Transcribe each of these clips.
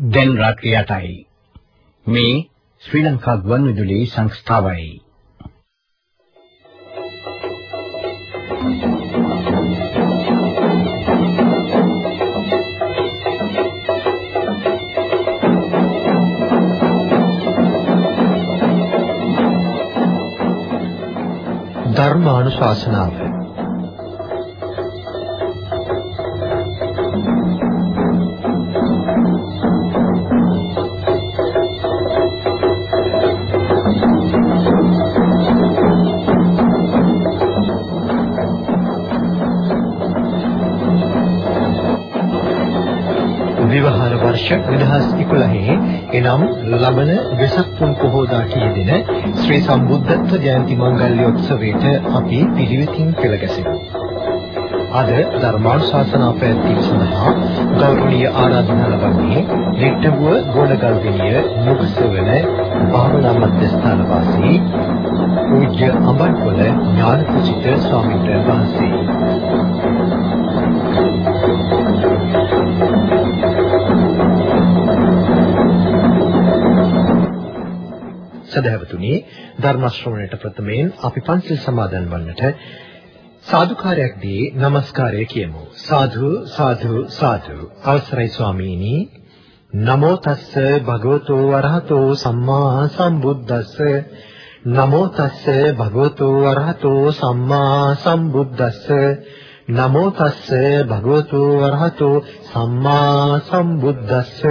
දැන් රාත්‍රී 8යි. මේ ශ්‍රී ලංකා ගුවන්විදුලි සංස්ථාවයි. ධර්මානුශාසනාව වර්ෂ 2011 එනම් ලබන වෙසක් පුන් පොහෝදා කියෙදෙන ශ්‍රී සම්බුද්ධත්ව ජයන්ති මංගල්‍යෝත්සවයට අපි පිළිවෙතින් පෙළ ගැසෙමු. අද ධර්මානුශාසනා පැවැත්වීම සඳහා ගෞරවනීය ආරාධනා ලබන්නේ නිට්ටඹුව ගෝණගල්විනිය මුගසවන භාවනා මධ්‍යස්ථාන වාසී පූජ්‍ය අඹන්පොළ ඥානපූජිත ස්වාමීන් වහන්සේ සදහැවතුනි ධර්ම ශ්‍රවණයට ප්‍රථමයෙන් අපි පන්සිල් සමාදන් වන්නට සාදුකාරයක් දී নমස්කාරය කියමු. සාදු සාදු සාදු. අවසරයි ස්වාමීනි. නමෝ තස්ස භගවතු වරහතෝ සම්මා සම්බුද්දස්ස. නමෝ තස්ස භගවතු වරහතෝ සම්මා සම්බුද්දස්ස. නමෝ තස්ස භගවතු වරහතෝ සම්මා සම්බුද්දස්ස.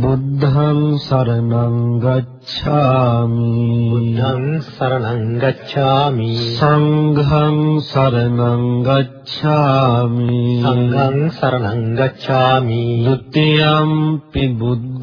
බුද්ධං සරණං ගච්ඡාමි. බුද්ධං සරණං ගච්ඡාමි. සංඝං සරණං ගච්ඡාමි. සංඝං සරණං ගච්ඡාමි. ဒ ුතියම්පි බුද්ධං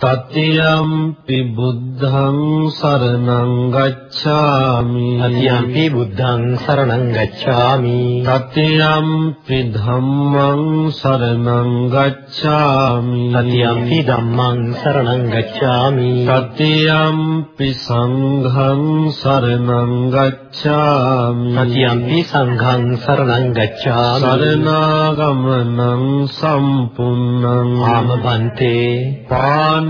තතියම්පි බුද්ධං සරණං ගච්ඡාමි. තතියම්පි බුද්ධං සරණං ගච්ඡාමි. තතියම්පි ධම්මං සරණං ගච්ඡාමි. තතියම්පි ධම්මං සරණං ගච්ඡාමි. තතියම්පි සංඝං සරණං ගච්ඡාමි. තතියම්පි සංඝං සරණං ගච්ඡාමි. සරණාගමනං සම්පුන්නං ආමබන්තේ පාන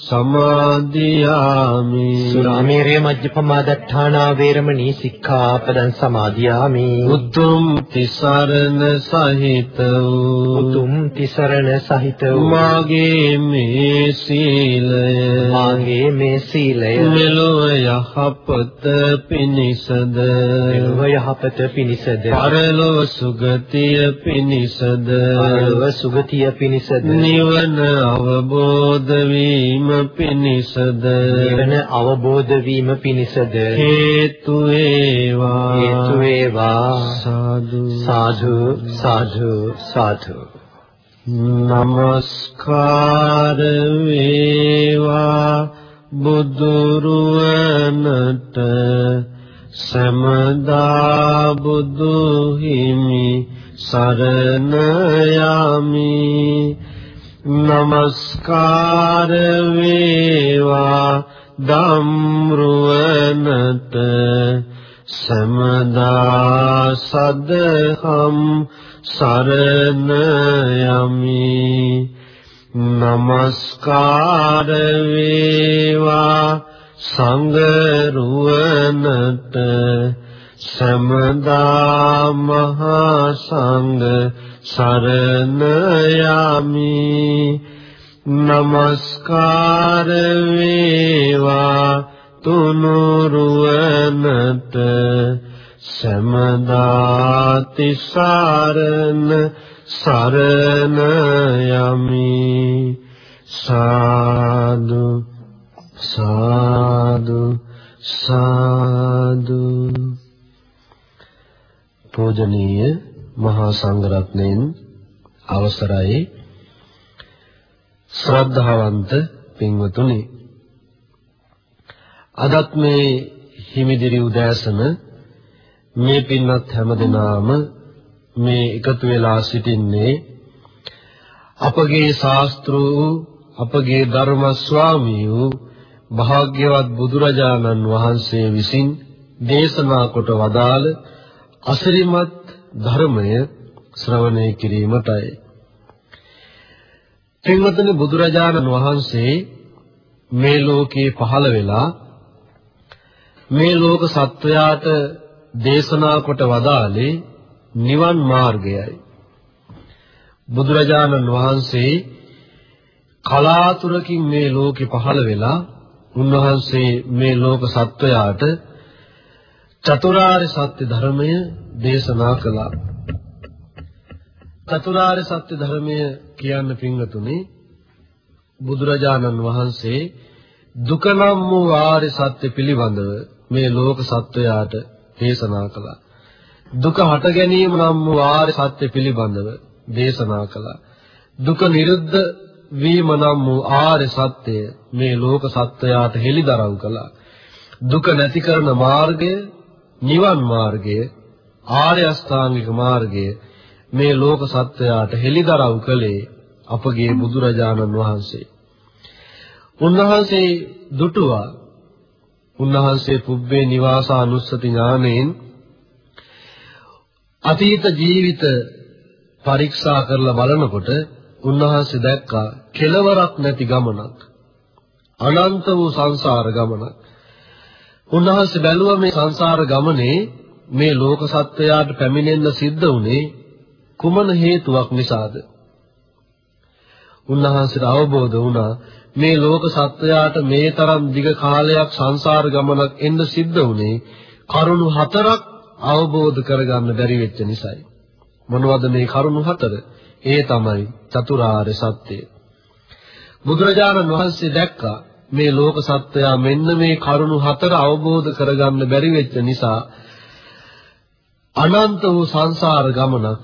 සමාදියාමි. සුරාමේරය මජ්ජපමාදට්ඨානා වේරමණී සික්ඛාපදං සමාදියාමි. උතුම් තිසරණ සහිත උතුම් තිසරණ සහිත මාගේ මේ සීලය. මාගේ මේ සීලය. මෙලොව යහපත පිණිසද? මෙලොව යහපත පිණිසද? පරලොව සුගතිය පිණිසද? පරලොව සුගතිය පිණිසද? නිවන අවබෝධ වීම පිණිසද? නිවන අවබෝධ වීම පිණිසද? හේතු වේවා. හේතු වේවා. සාදු. සාදු සාදු සාදු. නමස්කාර වේවා බුදුරුවනට. සමදා බුදු හිමි සරණ යමි නමස්කාර වේවා ධම්රුවනට සමදා සදහම් සරණ යමි নমස්කාර වේවා සංඝ රුවනට සමදා මහා සංඝ සරණ යමි নমස්කාර වේවා තුනුරුවනට සමදාති සරණ සරණ යමි සාදු සාදු සාදු. පූජනීය මහා සංඝරත්නයන් අවසරයි. ශ්‍රද්ධාවන්ත පින්වතුනි අදත් මේ හිමිදිරි උදෑසන මේ පින්වත් හැමදෙනාම මේ එකතු වෙලා සිටින්නේ අපගේ ශාස්ත්‍ර වූ අපගේ ධර්ම ස්වාමී වූ භාග්‍යවත් බුදුරජාණන් වහන්සේ විසින් දේශනා කොට වදාළ අසිරිමත් ධර්මය ශ්‍රවණය කිරීමටයි. පින්වත්නි බුදුරජාණන් වහන්සේ මේ ලෝකේ පහළ වෙලා මේ ලෝක සත්වයාට දේශනා කොට වදාළේ නිවන් මාර්ගයයි. බුදුරජාණන් වහන්සේ කලාතුරකින් මේ ලෝකෙ පහළ වෙලා උන්වහන්සේ මේ ලෝක සත්වයාට චතුරාර්ය සත්‍ය ධර්මය දේශනා කළා. චතුරාර්ය සත්‍ය ධර්මය කියන්න පින්වතුනි බුදුරජාණන් වහන්සේ දුක නම් වූ ආර්ය සත්‍ය පිළිබඳව මේ ලෝක සත්වයාට දේශනා කළා. දුක හට ගැනීම නම් වූ ආර්ය සත්‍ය පිළිබඳව දේශනා කළා. දුක නිරුද්ධ වීම නම් වූ ආර්ය සත්‍යය මේ ලෝක සත්වයාට හෙළිදරව් කළා. දුක නැති කරන මාර්ගය නිවන් මාර්ගය ආර්ය අෂ්ටාංගික මාර්ගය මේ ලෝක සත්වයාට හෙළිදරව් කළේ අපගේ බුදුරජාණන් වහන්සේ. උන්වහන්සේ දුටුවා. උන්වහන්සේ පුබ්බේ නිවාසානුස්සති ඥාණයෙන් අතීත ජීවිත පරීක්ෂා කරලා බලනකොට උන්වහන්සේ දැක්කා කෙලවරක් නැති ගමනක්. අනන්ත වූ සංසාර ගමනක්. උන්වහන්සේ බැලුවා මේ සංසාර ගමනේ මේ ලෝක සත්වයාට පැමිණෙන්න සිද්ධ වුණේ කුමන හේතුවක් නිසාද? උන්වහන්සේට අවබෝධ වුණා මේ ලෝක සත්වයාට මේ තරම් දිග කාලයක් සංසාර ගමනක් එන්න සිද්ධ වුණේ කරුණු හතරක් අවබෝධ කරගන්න බැරි වෙච්ච නිසායි. මොනවද මේ කරුණු හතර? ඒ තමයි චතුරාර්ය සත්‍යය. බුදුරජාණන් වහන්සේ දැක්කා මේ ලෝක සත්වයා මෙන්න මේ කරුණු හතර අවබෝධ කරගන්න බැරි වෙච්ච නිසා අනන්ත වූ සංසාර ගමනක්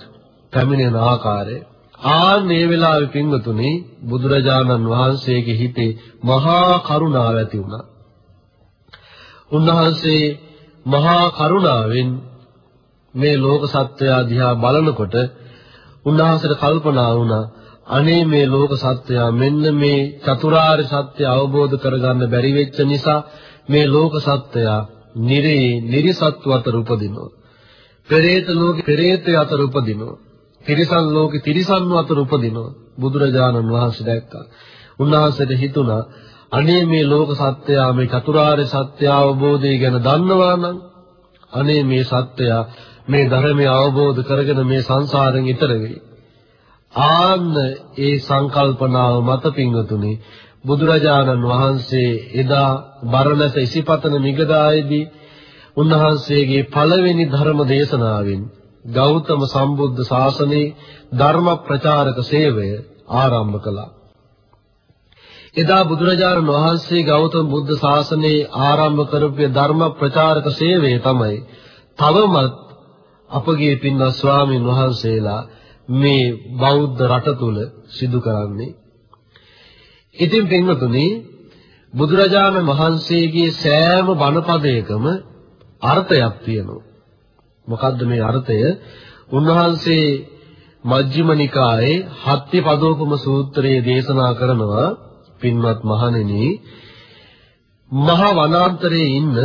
පැමිණෙන ආකාරය ආන්නේ වෙලාවේ පින්වතුනි බුදුරජාණන් වහන්සේගේ හිතේ මහා කරුණාව ඇති වුණා. උන්වහන්සේ මහා කරුණාවෙන් මේ ලෝක සත්වයා දිහා බලනකොට උන්වහන්සේට කල්පනා වුණා අනේ මේ ලෝක සත්‍යය මෙන්න මේ චතුරාර්ය සත්‍ය අවබෝධ කරගන්න බැරි වෙච්ච නිසා මේ ලෝක සත්‍යය නිරේ නිරිසත්ව අතර උපදිනවා. පෙරේත ලෝකේ පෙරේත අතර උපදිනවා. තිරිසන් ලෝකේ තිරිසන් අතර උපදිනවා. බුදුරජාණන් වහන්සේ දැක්කා. උන්වහන්සේට හිතුණා අනේ මේ ලෝක සත්‍යය මේ චතුරාර්ය සත්‍ය අවබෝධය ගැන දන්නවා නම් අනේ මේ සත්‍යය මේ ධර්මය අවබෝධ කරගෙන මේ සංසාරෙන් ඈතර වෙයි. ආන්න ඒ සංකල්පනාව මත පිංගතුනි බුදුරජාණන් වහන්සේ එදා බරණැස ඉසිපතන මිගදායේදී උන්වහන්සේගේ පළවෙනි ධර්ම දේශනාවෙන් ගෞතම සම්බුද්ධ ශාසනයේ ධර්ම ප්‍රචාරක සේවය ආරම්භ කළා. එදා බුදුරජාණන් වහන්සේ ගෞතම බුද්ධ ශාසනයේ ආරම්භ කරපු ධර්ම ප්‍රචාරක සේවය තමයි තවමත් අපගේ පින්වත් ස්වාමින් වහන්සේලා මේ බෞද්ධ රට තුල සිදු කරන්නේ. ඉතින් පින්වතුනි බුදුරජාණන් වහන්සේගේ සෑම බණපදයකම අර්ථයක් තියෙනවා. මොකද්ද මේ අර්ථය? උන්වහන්සේ මජ්ක්‍ධිම නිකායේ හත්ති පදෝපම සූත්‍රයේ දේශනා කරනවා පින්වත් මහණෙනි මහා වනාන්තරයේ ඉන්න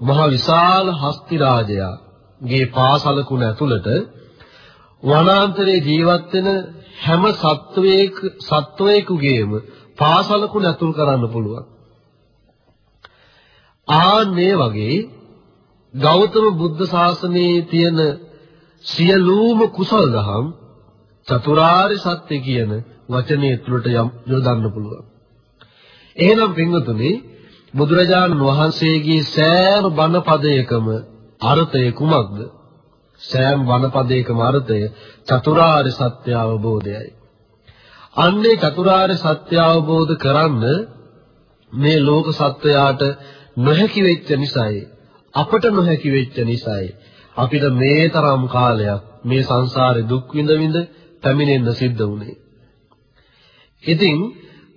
මහා විශාල හස්ති රාජයාගේ පාසලකුණ ඇතුළත වනාන්තරයේ ජීවත් වෙන හැම සත්වයක සත්වයකගේම පාසලකුණ ඇතුල් කරන්න පුළුවන්. ආන්නේ වගේ ගෞතම බුද්ධ ශාසනයේ තියෙන සියලුම කුසල දහම් චතුරාර්ය සත්‍ය කියන වචනේ තුළට යොදන්න පුළුවන්. එහෙනම් පින්වතුනි බුදුරජාණන් වහන්සේගේ සෑම බණ පදයකම අර්ථය කුමක්ද? සෑම බණ පදයකම අර්ථය චතුරාර්ය සත්‍ය අවබෝධයයි. අන්නේ චතුරාර්ය සත්‍ය අවබෝධ කරන්න මේ ලෝක සත්වයාට නොහැකි වෙච්ච නිසායි අපට නොහැකි වෙච්ච නිසායි අපිට මේ තරම් කාලයක් මේ සංසාරේ දුක් විඳ විඳ පැමිණෙන්න සිද්ධ වුණේ. ඉතින්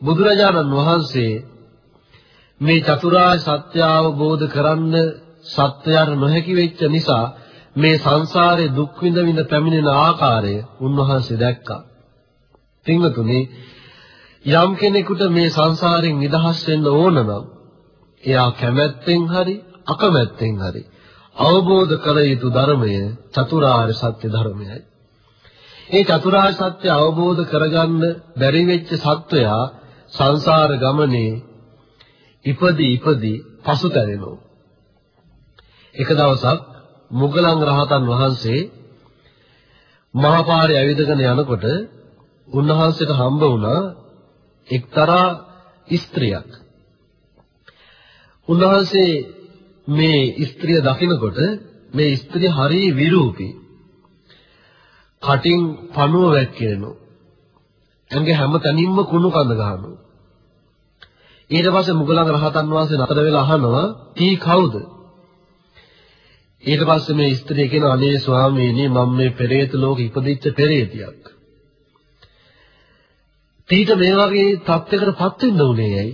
බුදුරජාණන් වහන්සේ මේ චතුරාර්ය සත්‍ය අවබෝධ කරන්න සත්‍යයන් නොහැකි වෙච්ච නිසා මේ සංසාරේ දුක් විඳ විඳ පැමිණෙන ආකාරය උන්වහන්සේ දැක්කා. පින්වතුනි යම් කෙනෙකුට මේ සංසාරයෙන් නිදහස් වෙන්න ඕන නම් එයා කැමැත්තෙන් හරි අකමැත්තෙන් හරි අවබෝධ කළ යුතු ධර්මය චතුරාර්ය සත්‍ය ධර්මයයි. ඒ චතුරාර්ය සත්‍ය අවබෝධ කරගන්න බැරි වෙච්ච සත්වයා සංසාර ගමනේ ඉපදි ඉපදි පසුතැවෙනවා. එක දවසක් මුගලන් රහතන් වහන්සේ මහා පාරේ ඇවිදගෙන යනකොට උන්වහන්සේට හම්බ වුණා එක්තරා ස්ත්‍රියක්. උන්වහන්සේ මේ ස්ත්‍රිය දකිනකොට මේ ස්ත්‍රිය හරිය විරූපී. කටින් පණුව වැක්කිරෙනවා. ඇඟේ හැම තැනින්ම කුණු කඳ ගන්නවා. ඊට පස්සේ මුගලන් රහතන් වහන්සේ නතර වෙලා අහනවා "කී කවුද?" ඊට පස්සේ මේ ස්ත්‍රිය කියන අනේ ස්වාමීනි මම මේ පෙරේත ලෝකෙ ඉපදිච්ච පෙරේතියක්. ඊට මේ වගේ තත්යකටපත් වෙන්න උනේ ඇයි?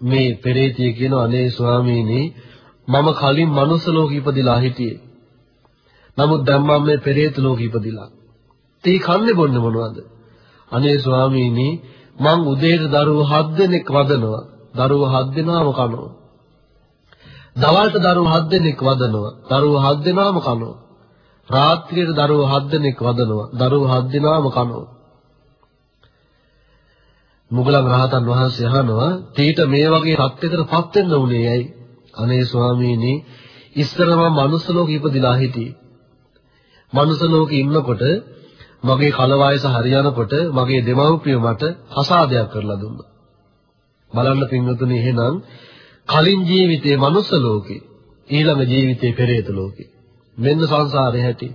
මේ පෙරේතිය කියන අනේ ස්වාමීනි මම කලින් මනුස්ස ලෝකෙ ඉපදිලා හිටියේ. නමුත් දැන් මම මේ පෙරේත ලෝකෙ ඉපදිලා. තී කන්නේ බොන්නේ මොනවද? අනේ ස්වාමීනි මං උදේට දරුවෝ හත් දෙනෙක් වදනවා. දරුවෝ හත් දෙනාම කනවා. දවල්ට දරුවෝ හත් දෙනෙක් වදනවා. දරුවෝ හත් දෙනාම කනවා. රාත්‍රියට දරුවෝ හත් දෙනෙක් වදනවා. දරුවෝ හත් දෙනාම කනවා. මුගලන් රහතන් වහන්සේ අහනවා "තීට මේ වගේ තත්ත්වයකටපත් වෙන්න උනේ ඇයි?" අනේ ස්වාමීනි ඉස්සර මම මනුස්ස ලෝකෙ ඉපදිලා හිටියේ. මනුස්ස ලෝකෙ ඉන්නකොට මගේ කල වයස හරියනකොට මගේ දෙමව්පිය මට අසාදයක් කරලා දුන්නා. බලන්න පින්වතුනි එහෙනම් කලින් ජීවිතේ මනුස්ස ලෝකේ ඊළඟ ජීවිතේ පෙරේත ලෝකේ මෙන්න සංසාරේ හැටි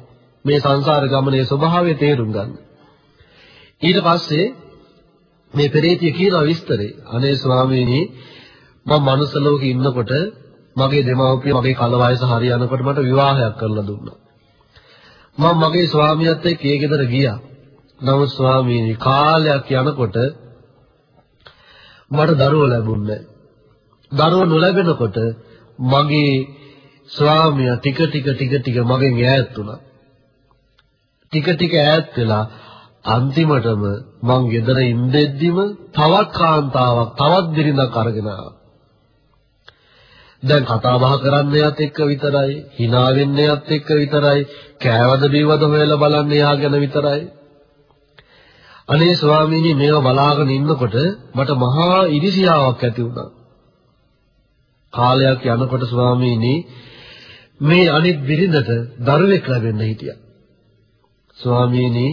මේ සංසාර ගමනේ ස්වභාවය තේරුම් ගන්න. ඊට පස්සේ මේ පෙරේතිය කියන විස්තරේ අනේ ස්වාමීනි මම මනුස්ස ලෝකේ ඉන්නකොට මගේ දෙමව්පිය මගේ කල වයස හරියනකොට මට විවාහයක් කරලා දුන්නා. මම මගේ ස්වාමියාත් එක්ක ඒ ගෙදර ගියා. නමුත් ස්වාමීනි කාලයක් යනකොට මට දරුවෝ ලැබුණේ දරුවෝ නොලැබෙනකොට මගේ ස්වාමියා ටික ටික ටික ටික මගෙන් ඈත් වුණා. ටික ටික ඈත් වෙලා අන්තිමටම මං ගෙදර ඉඳෙද්දිම තවත් කාන්තාවක් තවත් බිරිඳක් අරගෙන ආවා. දැන් කතා බහ කරන්න යත් එක්ක විතරයි, hina වෙන්න යත් එක්ක විතරයි, කෑවද බීවද හොයලා බලන්න යා ගැන විතරයි. අනේ ස්වාමීනි මේව බලාගෙන ඉන්නකොට මට මහා ඉරිසියාවක් ඇති වුණා. කාලයක් යනකොට ස්වාමීනි මේ අනිත් බිරිඳට දරුවෙක් ලැබෙන්න හිටියා. ස්වාමීනි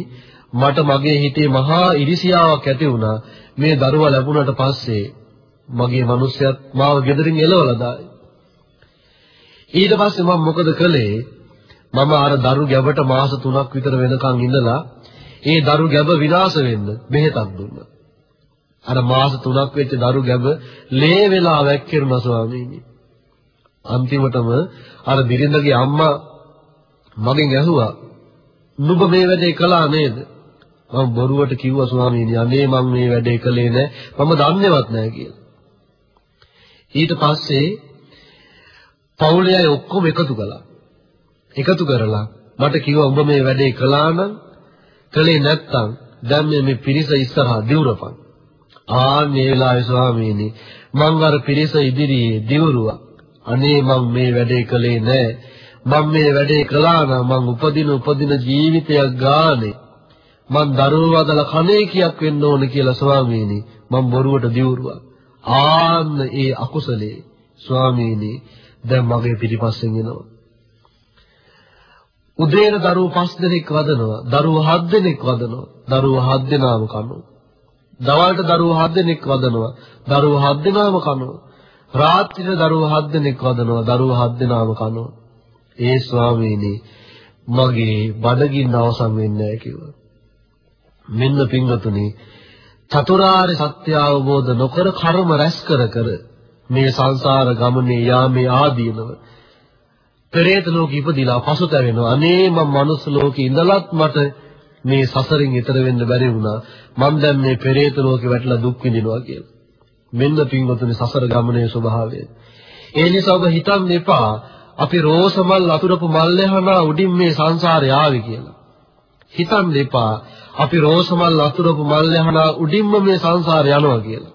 මට මගේ හිතේ මහා ඉරිසියාවක් ඇති වුණා මේ දරුවා ලැබුණාට පස්සේ මගේ මිනිස්සයත් මාව ගෙදරින් එලවලා දායි. ඊට පස්සේ මම මොකද කළේ? මම අර දරු ගැබට මාස 3ක් විතර වෙනකන් ඉඳලා ඒ දරු ගැබ විනාශ වෙන්න බෙහෙතක් දුන්නා. අර මාස 3ක් වෙච්ච දරු ගැබ ලේ වෙලා වැක්කිරුණා ස්වාමීනි. අන්තිමටම අර බිරිඳගේ අම්මා මගෙන් ඇහුවා නුඹ මේ වැඩේ කළා නේද? මම බොරුවට කිව්වා ස්වාමීනි අනේ මම මේ වැඩේ කළේ නෑ මම දන්නේවත් නෑ කියලා. ඊට පස්සේ පවුලේ අය ඔක්කොම එකතු කළා. එකතු කරලා මට කිව්වා උඹ මේ වැඩේ කළා නම් කළේ නැත්තම් දැන් මේ පිරිස ඉස්සරහා දිවුරපන්. ආන්නේ වෙලාවේ ස්වාමීනි මං අර පිරිස ඉදිරියේ දිවුරුවා. අනේ මම මේ වැඩේ කළේ නෑ. මම මේ වැඩේ කළා නම් මං උපදින උපදින ජීවිතයක් ගානේ මං දරුවෝ වදලා කණේ කියක් වෙන්න ඕන කියලා ස්වාමීනි මං බොරුවට දිවුරුවා. ආන්න ඒ අකුසලේ ස්වාමීනි දැන් මගේ පිටිපස්සෙන් එනවා. උදේන දරුවෝ පස් දෙනෙක් වදනවා. දරුවෝ හත් දෙනෙක් වදනවා. දරුවෝ හත් දෙනාම කනවා. දවල්ට දරුවෝ හත් දෙනෙක් වදනවා. දරුවෝ හත් දෙනාම කනවා. රාත්‍රියේ දරුවෝ හත් දෙනෙක් වදනවා. දරුවෝ හත් දෙනාම කනවා. ඒ ස්වාමීනි මගේ බඩගින්න අවසන් වෙන්නේ නැහැ කිව්වා. මෙන්න පින්වතුනි චතුරාර්ය සත්‍ය අවබෝධ නොකර කර්ම රැස් කර කර මේ සංසාර ගමනේ යාමේ ආදීනව පෙරේත ලෝකෙ ඉපදිලා පසුතැවෙනවා අනේ මම මනුස්ස ලෝකෙ ඉඳලත් මට මේ සසරින් ඈතර වෙන්න බැරි වුණා මම දැන් මේ පෙරේත ලෝකෙ වැටලා දුක් විඳිනවා කියලා. මෙන්න පින්වතුනි සසර ගමනේ ස්වභාවය. ඒ නිසා ඔබ හිතන්න එපා අපි රෝසමල් අතුරපු මල්ලෙහනා උඩින් මේ සංසාරේ ආවි කියලා. හිතන්න එපා අපි රෝසමල් අතුරපු මල්ලෙහනා උඩින්ම මේ සංසාරේ යනවා කියලා.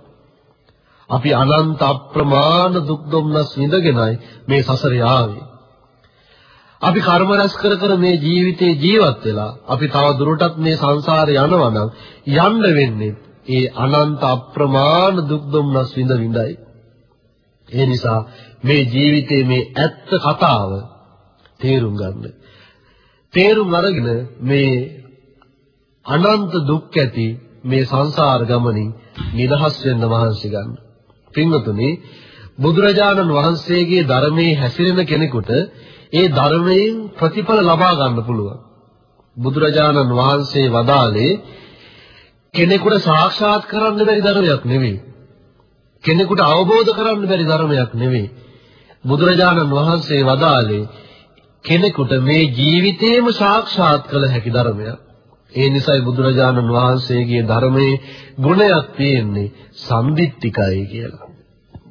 අපි අනන්ත අප්‍රමාණ දුක් දුම්නස් විඳගෙනයි මේ සසරේ ආවේ. අපි කර්ම රැස් කර කර මේ ජීවිතේ ජීවත් වෙලා අපි තව දුරටත් මේ සංසාරේ යනවා නම් යන්න වෙන්නේ ඒ අනන්ත අප්‍රමාණ දුක් දුම්නස් විඳ විඳයි. ඒ නිසා මේ ජීවිතේ මේ ඇත්ත කතාව තේරුම් ගන්න. තේරුම් අරගෙන මේ අනන්ත දුක් ඇති මේ සංසාර ගමනින් නිදහස් වෙන්න මහන්සි ගන්න. පින්වතුනි බුදුරජාණන් වහන්සේගේ ධර්මයේ හැසිරෙන කෙනෙකුට ඒ ධර්මයෙන් ප්‍රතිඵල ලබා ගන්න පුළුවන්. බුදුරජාණන් වහන්සේ වදාළේ කෙනෙකුට සාක්ෂාත් කරන්න බැරි ධර්මයක් නෙවෙයි. කෙනෙකුට අවබෝධ කරන්න බැරි ධර්මයක් නෙවෙයි. බුදුරජාණන් වහන්සේ වදාළේ කෙනෙකුට මේ ජීවිතේම සාක්ෂාත් කළ හැකි ධර්මයක්. ඒ නිසායි බුදුරජාණන් වහන්සේගේ ධර්මයේ ගුණයක් තියෙන්නේ සම්දිත්තිකයි කියලා.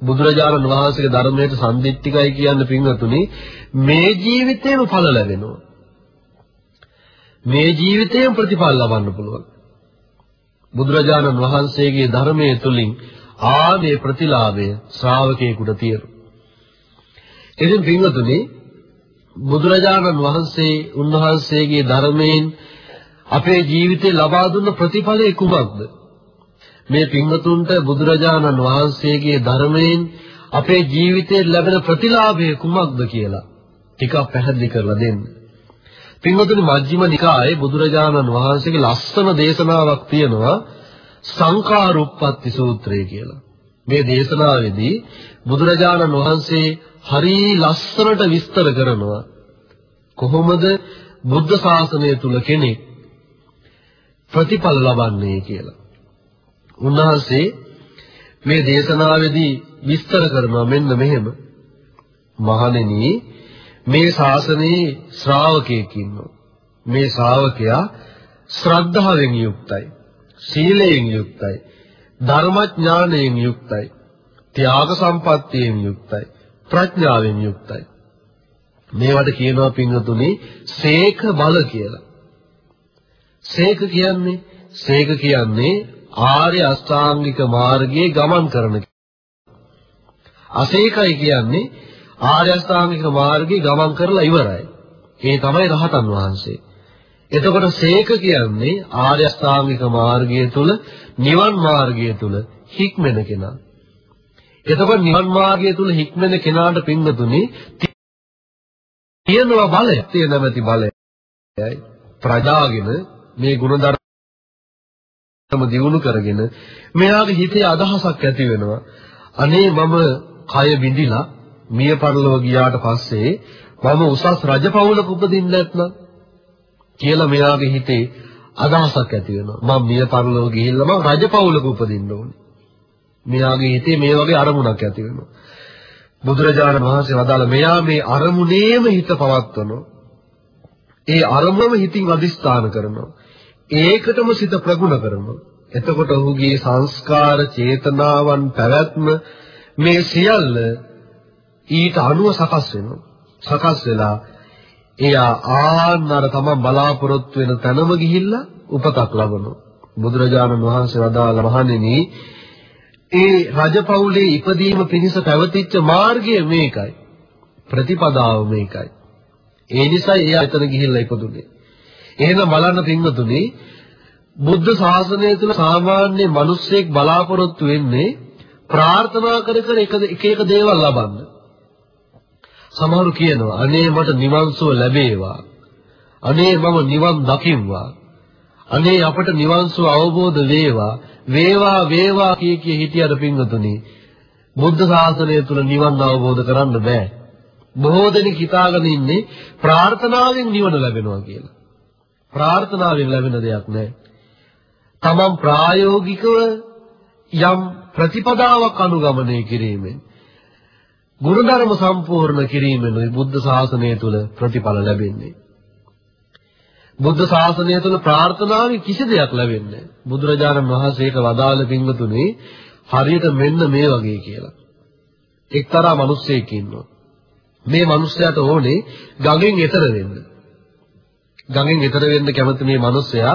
බුදුරජාණන් වහන්සේගේ ධර්මයට සම්දිත්තිකයි කියන්න පින්වතුනි මේ ජීවිතේම ඵල ලැබෙනවා. මේ ජීවිතේම ප්‍රතිඵල ලබන්න පුළුවන්. බුදුරජාණන් වහන්සේගේ ධර්මයේ තුලින් ආදී ප්‍රතිලාභය ශ්‍රාවකයෙකුට තියෙනවා. ඉතින් පින්වතුනි බුදුරජාණන් වහන්සේ උන්වහන්සේගේ ධර්මයෙන් අපේ ජීවිතේ ලබා දුන්න ප්‍රතිඵලය කුමක්ද? මේ පින්වතුන්ට බුදුරජාණන් වහන්සේගේ ධර්මයෙන් අපේ ජීවිතේ ලැබෙන ප්‍රතිලාභය කුමක්ද කියලා ටිකක් පැහැදිලි කරලා දෙන්න. පින්වතුනි මජ්ක්‍ධිම නිකායේ බුදුරජාණන් වහන්සේගේ ලස්සන දේශනාවක් තියෙනවා සංඛාරුප්පත්ති සූත්‍රය කියලා. මේ දේශනාවේදී බුදුරජාණන් වහන්සේ හරි ලස්සනට විස්තර කරනවා කොහොමද බුද්ධ ශාසනය තුල කෙනෙක් ප්‍රතිඵල ලබන්නේ කියලා. උන්වහන්සේ මේ දේශනාවේදී විස්තර කරනවා මෙන්න මෙහෙම. මහණෙනි මේ ශාසනයේ ශ්‍රාවකයෙක් ඉන්නවා. මේ ශ්‍රාවකයා ශ්‍රද්ධාවෙන් යුක්තයි. සීලයෙන් යුක්තයි. ධර්මඥානයෙන් යුක්තයි. ත්‍යාග සම්පත්තියෙන් යුක්තයි. ප්‍රඥාවෙන් යුක්තයි. මේවට කියනවා පින්වතුනි සේක බල කියලා. සේක කියන්නේ සේක කියන්නේ ආර්ය අෂ්ටාංගික මාර්ගයේ ගමන් කරන අසේකයි කියන්නේ ආර්ය අෂ්ටාංගික මාර්ගයේ ගමන් කරලා ඉවරයි. ඒ තමයි රහතන් වහන්සේ. එතකොට සේක කියන්නේ ආර්ය අෂ්ටාංගික මාර්ගය තුල නිවන් මාර්ගය තුල හික්මෙන කෙනා. එතකොට නිවන් මාර්ගය තුල හික්මෙන කෙනාට පින්නතුනේ තියෙනවා බලය. තියෙන නැමැති බලයයි. ප්‍රජාගෙන මේ ගුණධර්ම තම දිනු කරගෙන මෙයාගේ හිතේ අදහසක් ඇති වෙනවා. අනේ මම කය බිඳිලා මිය පරලොව ගියාට පස්සේ මම උසස් රජපෞලක උපදින්න නැත්නම් කියලා මෙයාගේ හිතේ අදහසක් ඇති වෙනවා. මම මිය පරලොව ගිහිල්ලා මම රජපෞලක උපදින්න ඕනේ. මෙයාගේ හිතේ මේ වගේ අරමුණක් ඇති වෙනවා. බුදුරජාණන් වහන්සේ වදාළ මෙයා මේ අරමුණේම හිත පවත්වනවා. ඒ අරමුණම හිතින් අදිස්ථාන කරනවා. ඒකටම සිත ප්‍රගුණ කරනවා. එතකොට ඔහුගේ සංස්කාර චේතනාවන් පැවැත්ම මේ සියල්ල ඊට අනුව සකස් වෙනවා. සකස් වෙලා එයා ආන්නර තමන් බලාපොරොත්තු වෙන තැනම ගිහිල්ලා උපතක් ලබනවා. බුදුරජාණන් වහන්සේ වදාළ මහණෙනි ඒ රජපෞලේ ඉපදීම පිණිස පැවතිච්ච මාර්ගය මේකයි. ප්‍රතිපදාව මේකයි. ඒ නිසා එයා එතන ගිහිල්ලා ඉපදුනේ. එහෙනම් බලන්න පින්වතුනි බුද්ධ ශාසනය තුළ සාමාන්‍ය මිනිස්සෙක් බලාපොරොත්තු වෙන්නේ ප්‍රාර්ථනා කර කර එක එක එක දේවල් ලබන්න. සමහරු කියනවා අනේ මට නිවන් සුව ලැබේවා. අනේ මම නිවන් දකින්වා. අනේ අපට නිවන් සුව අවබෝධ වේවා. වේවා වේවා කිය කිය හිටියට පින්වතුනි බුද්ධ ශාසනය තුල නිවන් අවබෝධ කරන්න බෑ. බොහෝ දෙනෙක් හිතාගෙන ඉන්නේ ප්‍රාර්ථනාවෙන් නිවන ලැබෙනවා කියලා. ප්‍රාර්ථනාවෙන් ලැබෙන දෙයක් නෑ. තමන් ප්‍රායෝගිකව යම් ප්‍රතිපදාවක් අනුගමනය කිරීමෙන් ගුණධර්ම සම්පූර්ණ කිරීමෙන් බුද්ධ ශාසනය තුල ප්‍රතිඵල ලැබෙන්නේ. බුද්ධ ශාසනය තුළ ප්‍රාර්ථනාවෙන් කිසි දෙයක් ලැබෙන්නේ නැහැ. බුදුරජාණන් වහන්සේක වදාළ පින්වතුනේ හරියට මෙන්න මේ වගේ කියලා. එක්තරා මිනිස්සෙක් ඉන්නවා. මේ මිනිස්සයාට ඕනේ ගඟෙන් එතර වෙන්න. ගඟෙන් එතර වෙන්න කැමති මේ මිනිස්සයා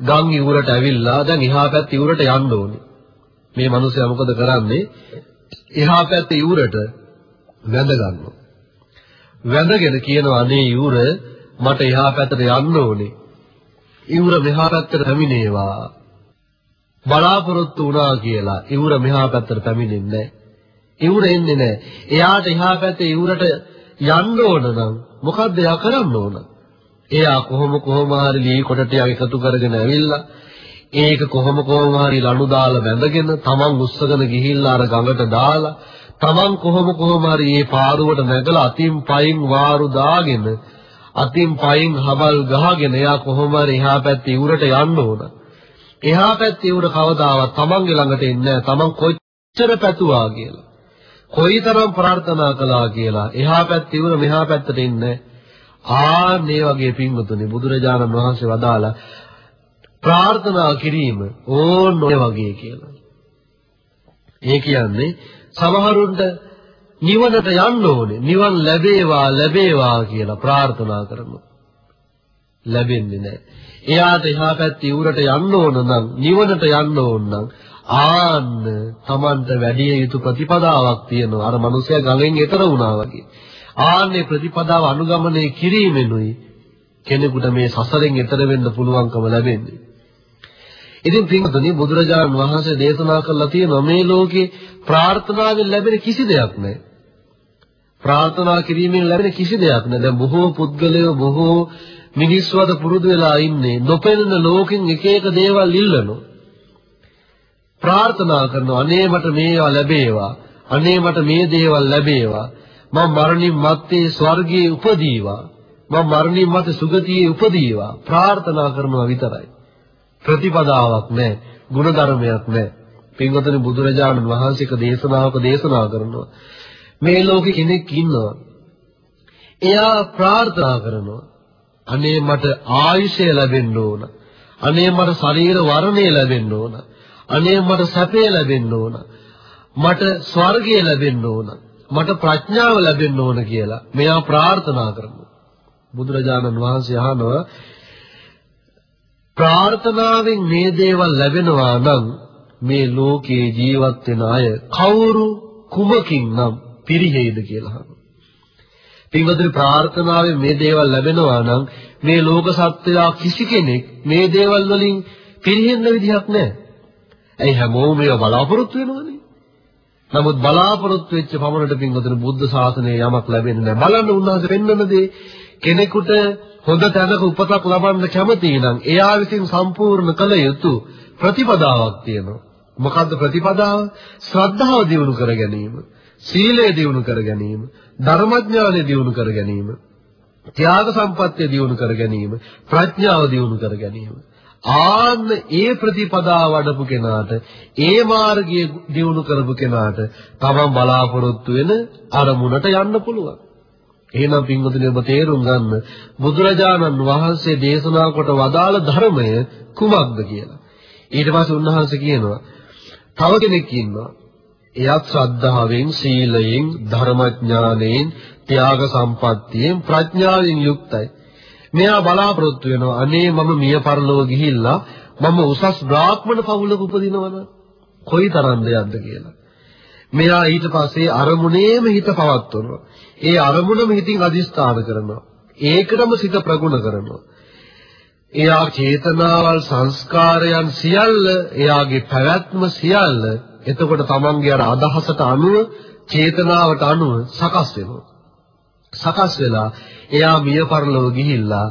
ගම් ඉවුරට ඇවිල්ලා දැන් එහා පැත්ත ඉවුරට යන්න ඕනේ. මේ මිනිස්සයා මොකද කරන්නේ? එහා පැත්ත ඉවුරට වැඳ ගන්නවා. වැඳගෙන කියනවා අනේ ඉවුර මට එහා පැත්තට යන්න ඕනේ. ඉවුර මෙහා පැත්තට පැමිණේවා. බලාපොරොත්තු වුණා කියලා ඉවුර මෙහා පැත්තට පැමිණෙන්නේ නැහැ. ඉවුර එන්නේ නැහැ. එයාට එහා පැත්තේ ඉවුරට යන්න ඕන නම් මොකද්ද එයා කරන්න ඕන? එයා කොහොම කොහොම හරි ලී කොට ටික එකතු කරගෙන ඇවිල්ලා ඒක කොහොම කොහොම හරි ලණු දාලා බැඳගෙන තමන් උස්සගෙන ගිහිල්ලා අර ගඟට දාලා තමන් කොහොම කොහොම හරි මේ පාරුවට නැගලා අතින් පයින් වාරු දාගෙන අතින් පයින් හබල් ගහගෙන එයා කොහොම හරි එහා පැත්තේ ඉවුරට යන්න ඕන. එහා පැත්තේ ඉවුර කවදාවත් තමන්ගේ ළඟට එන්නේ නැහැ. තමන් කොච්චර පැතුවා කියලා. කොයිතරම් ප්‍රාර්ථනා කළා කියලා. එහා පැත්තේ ඉවුර මෙහා පැත්තට එන්නේ ආන්නේ වගේ පින්වතුනි බුදුරජාණන් වහන්සේ වදාලා ප්‍රාර්ථනා කිරීම ඕන් ඔය වගේ කියලා. ඒ කියන්නේ සමහරුන්ට නිවනට යන්න ඕනේ. නිවන් ලැබේවා ලැබේවා කියලා ප්‍රාර්ථනා කරනවා. ලැබෙන්නේ නැහැ. එයාට එහා පැත්තේ උරට යන්න ඕන නම් නිවනට යන්න ඕන නම් ආන්න Tamanට වැඩි යුතු ප්‍රතිපදාවක් තියෙනවා. අර මිනිසයා ගඟෙන් එතර වුණා වගේ. ආන්නේ ප්‍රතිපදාව අනුගමනය කිරීමෙනුයි කෙනෙකුට මේ සසරෙන් එතර වෙන්න පුළුවන්කම ලැබෙන්නේ. ඉතින් පින්වතුනි බුදුරජාණන් වහන්සේ දේශනා කළා තියෙනවා මේ ලෝකේ ප්‍රාර්ථනාවෙන් ලැබෙන කිසි දෙයක් නැහැ. ප්‍රාර්ථනා කිරීමෙන් ලැබෙන කිසි දෙයක් නැහැ. දැන් බොහෝ පුද්ගලයෝ බොහෝ මිනිස්වද පුරුදු වෙලා ඉන්නේ නොපෙනෙන ලෝකෙන් එක එක දේවල් ඉල්ලනවා. ප්‍රාර්ථනා කරනවා අනේ මට මේවා ලැබේවා. අනේ මට මේ දේවල් ලැබේවා. මම මරණින් මත්තේ ස්වර්ගයේ උපදීවා. මම මරණින් මත්තේ සුගතියේ උපදීවා. ප්‍රාර්ථනා කරනවා විතරයි. ප්‍රතිපදාවක් නැහැ. ಗುಣධර්මයක් නැහැ. පින්වතුනි බුදුරජාණන් වහන්සේක දේශනාවක දේශනා කරනවා. මේ ලෝකෙ කෙනෙක් ඉන්නවා. එයා ප්‍රාර්ථනා කරනවා. අනේ මට ආයුෂය ලැබෙන්න ඕන. අනේ මට ශරීර වර්ණය ලැබෙන්න ඕන. අනේ මට සැපය ලැබෙන්න ඕන. මට ස්වර්ගය ලැබෙන්න ඕන. මට ප්‍රඥාව ලැබෙන්න ඕන කියලා මෙයා ප්‍රාර්ථනා කරනවා. බුදුරජාණන් වහන්සේ අහනවා ප්‍රාර්ථනාවෙන් මේ දේවල් ලැබෙනවා නම් මේ ලෝකේ ජීවත් වෙන අය කවුරු කුමකින් නම් පිරිහෙයිද කියලා අහනවා. පින්වතුනි ප්‍රාර්ථනාවෙන් මේ දේවල් ලැබෙනවා නම් මේ ලෝක සත්‍යය කිසි කෙනෙක් මේ දේවල් වලින් පිරිහෙන්න විදිහක් නැහැ. ඇයි හැමෝම මේවා බලාපොරොත්තු වෙනවනේ. නමුත් බලාපොරොත්තු වෙච්ච පමණට පින්වතුනි බුද්ධ ශාසනයේ යමක් ලැබෙන්නේ නැහැ. බලන්න උන්වහන්සේ පෙන්වන දේ කෙනෙකුට හොඳ තැනක උපතක් ලබන්න කැමති නම් එයා විසින් සම්පූර්ණ කළ යුතු ප්‍රතිපදාවක් තියෙනවා. මොකද්ද ප්‍රතිපදාව? ශ්‍රද්ධාව දියුණු කර ගැනීම, සීලය දියුණු කර ගැනීම, ධර්මඥානය දියුණු කර ගැනීම, ත්‍යාග සම්පත්තිය දියුණු කර ගැනීම, ප්‍රඥාව දියුණු කර ගැනීම. ආන්න ඒ ප්‍රතිපදාව වඩපු කෙනාට ඒ මාර්ගය දියුණු කරපු කෙනාට තමන් බලාපොරොත්තු වෙන අරමුණට යන්න පුළුවන්. එහෙනම් පින්වතුනි ඔබ තේරුම් ගන්න බුදුරජාණන් වහන්සේ දේශනා කොට වදාළ ධර්මය කුමක්ද කියලා. ඊට පස්සේ උන්වහන්සේ කියනවා තව කෙනෙක් ඉන්නවා. එයත් ශ්‍රද්ධාවෙන්, සීලයෙන්, ධර්මඥානයෙන්, ත්‍යාග සම්පත්තියෙන්, ප්‍රඥාවෙන් යුක්තයි. මෙයා බලාපොරොත්තු වෙනවා අනේ මම මිය පරලොව ගිහිල්ලා මම උසස් බ්‍රාහ්මණ පවුලක උපදිනවනම් කොයි තරම් දෙයක්ද කියලා. මෙයා ඊට පස්සේ අරමුණේම හිත පවත්වනවා. ඒ අරමුණම හිතින් අදිස්ථාන කරනවා. ඒකටම සිත ප්‍රගුණ කරනවා. එයා චේතනාවල් සංස්කාරයන් සියල්ල එයාගේ පැවැත්ම සියල්ල එතකොට තමන්ගේ අර අදහසට අනුව චේතනාවට අනුව සකස් වෙනවා. සකස් වෙලා එයා මිය පරලොව ගිහිල්ලා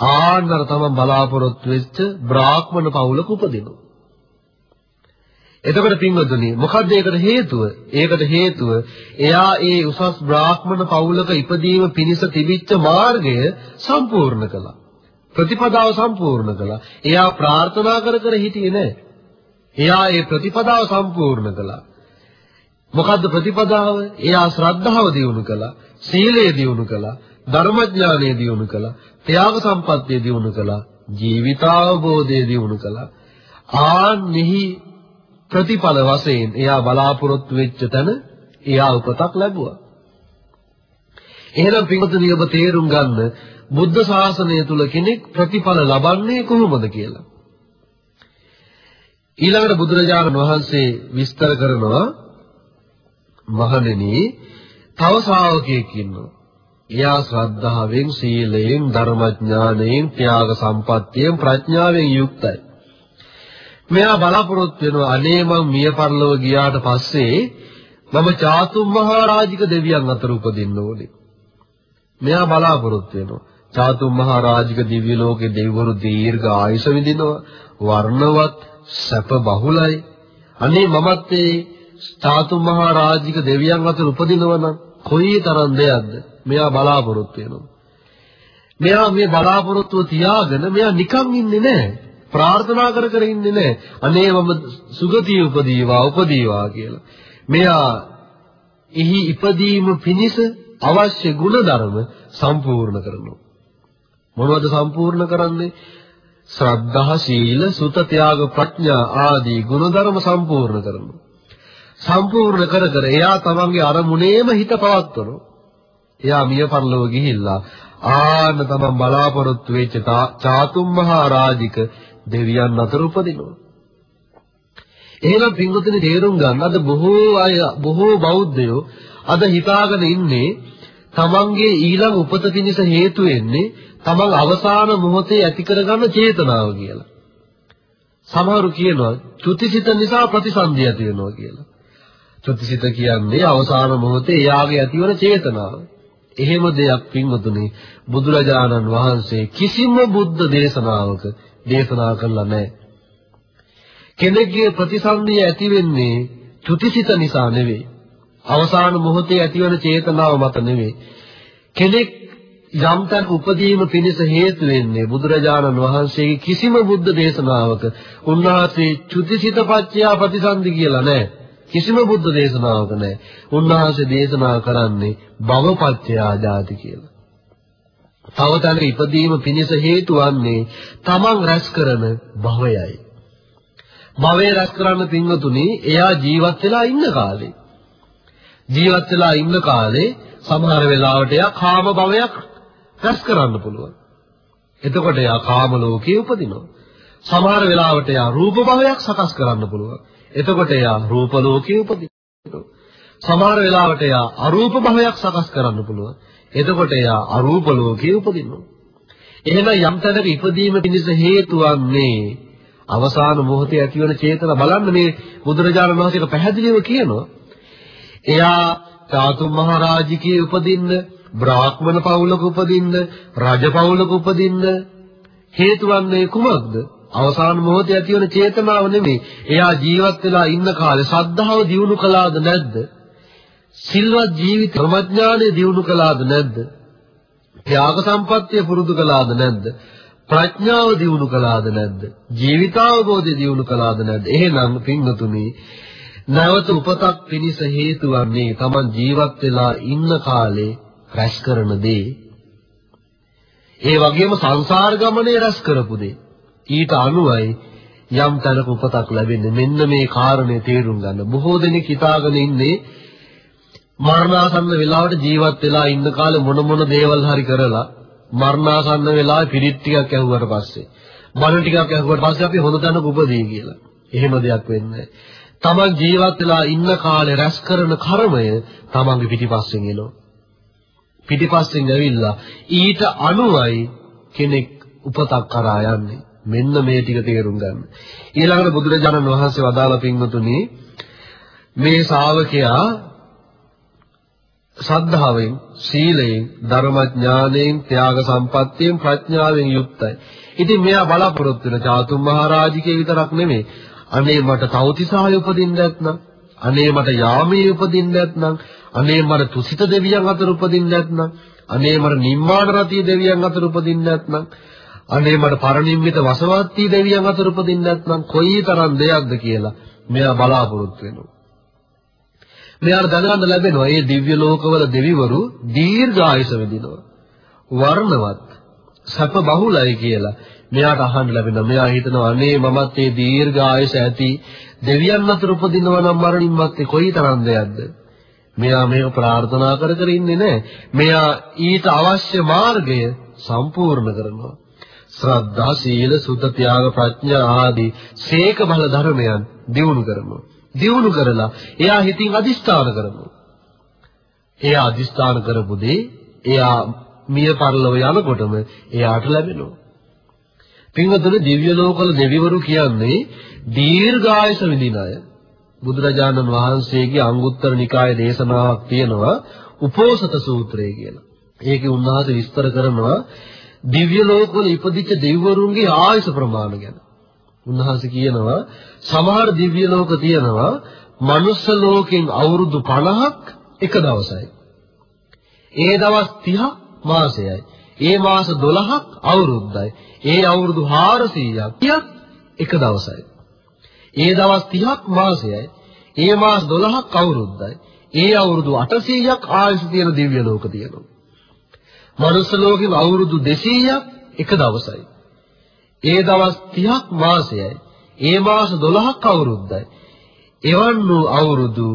ආන්නර තමන් බලාපොරොත්තු වෙච්ච බ්‍රාහ්මණ පවුලක උපදිනවා. එතකොට පින්වතුනි මොකක්ද ඒකට හේතුව? ඒකට හේතුව එයා ඒ උසස් බ්‍රාහ්මණ පවුලක ඉපදීම පිණිස තිබිච්ච මාර්ගය සම්පූර්ණ කළා. ප්‍රතිපදාව සම්පූර්ණ කළා. එයා ප්‍රාර්ථනා කර කර හිටියේ නෑ. එයා ඒ ප්‍රතිපදාව සම්පූර්ණ කළා. මොකද්ද ප්‍රතිපදාව? එයා ශ්‍රද්ධාව දියුණු කළා, සීලය දියුණු කළා, ධර්මඥානය දියුණු කළා, ත්‍යාග සම්පත්තිය දියුණු කළා, ජීවිතාවබෝධය දියුණු කළා. ආන්ෙහි ප්‍රතිඵල වශයෙන් එයා බලාපොරොත්තු වෙච්ච තැන එයා උපතක් ලැබුවා. එහෙනම් පින්වතුනි ඔබ තේරුම් ගන්න බුද්ධ ශාසනය තුල කෙනෙක් ප්‍රතිඵල ලබන්නේ කොහොමද කියලා. ඊළඟට බුදුරජාණන් වහන්සේ විස්තර කරනවා මහණෙනි තව ශ්‍රාවකයෙක් ඉන්නවා. එයා ශ්‍රද්ධාවෙන්, සීලයෙන්, ධර්මඥානයෙන්, ත්‍යාග සම්පත්තියෙන්, ප්‍රඥාවෙන් යුක්තයි. මෙයා බලාපොරොත්තු වෙනවා අනේ මං මිය පරලොව ගියාට පස්සේ මම චාතුම් මහරජික දෙවියන් අතර උපදින්න ඕනේ. මෙයා බලාපොරොත්තු වෙනවා. චාතුම් මහරජික දිව්‍ය ලෝකේ දෙවිවරු දීර්ඝ ආයුෂ විඳිනවා. වර්ණවත් සැප බහුලයි. අනේ මමත් ඒ චාතුම් මහරජික දෙවියන් අතර උපදිනවා නම් කොයි තරම් දෙයක්ද? මෙයා බලාපොරොත්තු වෙනවා. මෙයා මේ බලාපොරොත්තුව තියාගෙන මෙයා නිකන් ඉන්නේ නැහැ. ප්‍රාර්ථනා කර කර ඉන්නේ නැහැ. අනේ මම සුගතිය උපදීවා උපදීවා කියලා. මෙයා එහි ඉපදීම පිණිස අවශ්‍ය ගුණධර්ම සම්පූර්ණ කරනවා. මොනවද සම්පූර්ණ කරන්නේ? ශ්‍රද්ධා, සීල, සුත, ත්‍යාග, ප්‍රඥා ආදී ගුණධර්ම සම්පූර්ණ කරනවා. සම්පූර්ණ කර කර එයා තමන්ගේ අරමුණේම හිත පවත්වනවා. එයා මිය පරලොව ගිහිල්ලා ආන්න තමන් බලාපොරොත්තු වෙච්ච චාතුම් මහා රාජික දෙවියන් අතර උපදිනවා. එහෙනම් පින්වතුනි තේරුම් ගන්න අද බොහෝ අය බොහෝ බෞද්ධයෝ අද හිතාගෙන ඉන්නේ තමන්ගේ ඊළඟ උපත පිණිස හේතු වෙන්නේ තමන් අවසාන මොහොතේ ඇති කරගන්න චේතනාව කියලා. සමහරු කියනවා චුතිසිත නිසා ප්‍රතිසන්දිය ඇති වෙනවා කියලා. චුතිසිත කියන්නේ අවසාන මොහොතේ එයාගේ ඇතිවන චේතනාව. එහෙම දෙයක් පින්වතුනි බුදුරජාණන් වහන්සේ කිසිම බුද්ධ දේශනාවක දේශනා කළා නැහැ. කෙනෙක්ගේ ප්‍රතිසන්දිය ඇති වෙන්නේ චුතිසිත නිසා නෙවෙයි. අවසාන මොහොතේ ඇතිවන චේතනාව මත නෙවෙයි. කෙනෙක් යම්තන් උපදීම පිණිස හේතු වෙන්නේ බුදුරජාණන් වහන්සේගේ කිසිම බුද්ධ දේශනාවක උන්වහන්සේ චුතිසිත පත්‍යා ප්‍රතිසන්දි කියලා නැහැ. කිසිම බුද්ධ දේශනාවක නැහැ. උන්වහන්සේ දේශනා කරන්නේ භවපත්‍යා ජාති කියලා. තව තැනක ඉපදීම පිණිස හේතු වන්නේ තමන් රැස් කරන භවයයි. භවය රැස් කරන්න පින්වතුනි එයා ජීවත් වෙලා ඉන්න කාලේ. ජීවත් වෙලා ඉන්න කාලේ සමහර වෙලාවට එයා කාම භවයක් රැස් කරන්න පුළුවන්. එතකොට එයා කාම ලෝකයේ උපදිනවා. සමහර වෙලාවට එයා රූප භවයක් සකස් කරන්න පුළුවන්. එතකොට එයා රූප ලෝකයේ උපදිනවා. සමහර වෙලාවට එයා අරූප භවයක් සකස් කරන්න පුළුවන්. එතකොට එයා අරූප ලෝකයේ උපදිනවා. එහෙනම් යම් තැනක ඉපදීම පිණිස හේතු වන්නේ අවසාන මොහොතේ ඇතිවන චේතන බලන්න මේ බුදුරජාණන් වහන්සේක පැහැදිලිව කියනවා. එයා ධාතු මහරජිකේ උපදින්න, බ්‍රාහ්මණ පවුලක උපදින්න, රජ පවුලක උපදින්න හේතු වන්නේ කුමක්ද? අවසාන මොහොතේ ඇතිවන චේතනාව නෙමෙයි. එයා ජීවත් වෙලා ඉන්න කාලේ සද්ධාව දියුණු කළාද නැද්ද? සිල්වත් ජීවිත ප්‍රඥාණය දියුණු කළාද නැද්ද? ත්‍යාග සම්පත්තිය පුරුදු කළාද නැද්ද? ප්‍රඥාව දියුණු කළාද නැද්ද? ජීවිතාවබෝධය දියුණු කළාද නැද්ද? එහෙනම් පින්වතුනි නැවත උපතක් පිණිස හේතු වන්නේ Taman ජීවත් වෙලා ඉන්න කාලේ රැස් කරන දේ. ඒ වගේම සංසාර ගමනේ රැස් කරපු දේ. ඊට අනුවයි යම් තැනක උපතක් ලැබෙන්නේ. මෙන්න මේ කාරණේ තේරුම් ගන්න. බොහෝ දෙනෙක් හිතාගෙන ඉන්නේ මරණාසන්න වෙලාවට ජීවත් වෙලා ඉන්න කාලේ මොන මොන දේවල් හරි කරලා මරණාසන්න වෙලාවේ පිරිත් ටිකක් ඇහුවට පස්සේ බණ ටිකක් ඇහුවට පස්සේ අපි හොඳ තැනක උපදී කියලා. එහෙම දෙයක් වෙන්නේ තමන් ජීවත් වෙලා ඉන්න කාලේ රැස් කරන කර්මය තමන්ගේ පිටිපස්සෙන් එනවා. පිටිපස්සෙන් ඇවිල්ලා ඊට අනුවයි කෙනෙක් උපතක් කරා යන්නේ. මෙන්න මේ ටික තේරුම් ගන්න. ඊළඟට බුදුරජාණන් වහන්සේ වදාළ පින්වතුනි මේ ශාවකයා ශ්‍රද්ධාවෙන්, සීලයෙන්, ධර්මඥානයෙන්, ත්‍යාග සම්පත්තියෙන්, ප්‍රඥාවෙන් යුක්තයි. ඉතින් මෙයා බලාපොරොත්තු වෙන චාතුම් මහරජිකේ විතරක් නෙමෙයි. අනේ මට තවතිසාය උපදින්න නැත්නම්, අනේ මට යාමේ උපදින්න නැත්නම්, අනේ මට තුසිත දෙවියන් අතර උපදින්න නැත්නම්, අනේ මට නිම්මාන රතිය දෙවියන් අතර උපදින්න නැත්නම්, අනේ මට පරිනිම්මිත වසවත්ති දෙවියන් අතර උපදින්න නැත්නම් කොයිතරම් දෙයක්ද කියලා මෙයා බලාපොරොත්තු වෙනවා. මෙයාට දැනගන්න ලැබෙනවා මේ දිව්‍ය ලෝකවල දෙවිවරු දීර්ඝායස විඳිනවා. වර්ණවත් සැප බහුලයි කියලා මෙයාට අහන්න ලැබෙනවා. මෙයා හිතනවා අනේ මමත් මේ දීර්ඝායස ඇති දෙවියන් අතර උපදිනවා නම් මරණින් මත්තේ කොයිතරම් දෙයක්ද? මෙයා මේක ප්‍රාර්ථනා කර කර ඉන්නේ නැහැ. මෙයා ඊට අවශ්‍ය මාර්ගය සම්පූර්ණ කරනවා. ශ්‍රද්ධා, සීල, සුත, ත්‍යාග, ප්‍රඥා ආදී සීක බල ධර්මයන් දියුණු කරනවා. දියුණු කරලා එයා හිතින් අදිස්ථාන කරනවා. එයා අදිස්ථාන කරපු දේ එයා මිය පරලොව යනකොටම එයාට ලැබෙනවා. පින්වතුනි දිව්‍ය ලෝකවල දෙවිවරු කියන්නේ දීර්ඝායස විඳින අය. බුදුරජාණන් වහන්සේගේ අංගුත්තර නිකායේ දේශනාවක් තියෙනවා උපෝසත සූත්‍රය කියලා. ඒකේ උන්වහන්සේ විස්තර කරනවා දිව්‍ය ලෝකවල ඉපදිච්ච දෙවිවරුන්ගේ ආයුෂ ප්‍රමාණය ගැන. උන්වහන්සේ කියනවා සමහර දිව්‍ය ලෝක තියෙනවා මනුස්ස ලෝකෙන් අවුරුදු 50ක් එක දවසයි. ඒ දවස් 30ක් මාසයයි. ඒ මාස 12ක් අවුරුද්දයි. ඒ අවුරුදු 400ක් එක දවසයි. ඒ දවස් 30ක් මාසයයි. ඒ මාස 12ක් අවුරුද්දයි. ඒ අවුරුදු 800ක් ආයුෂ තියෙන දිව්‍ය ලෝක තියෙනවා. මනුස්ස ලෝකෙම අවුරුදු 200ක් එක දවසයි. ඒ දවස් 30ක් මාසයයි. ඒ මාස 12ක් අවුරුද්දයි. එවන් වූ අවුරුදු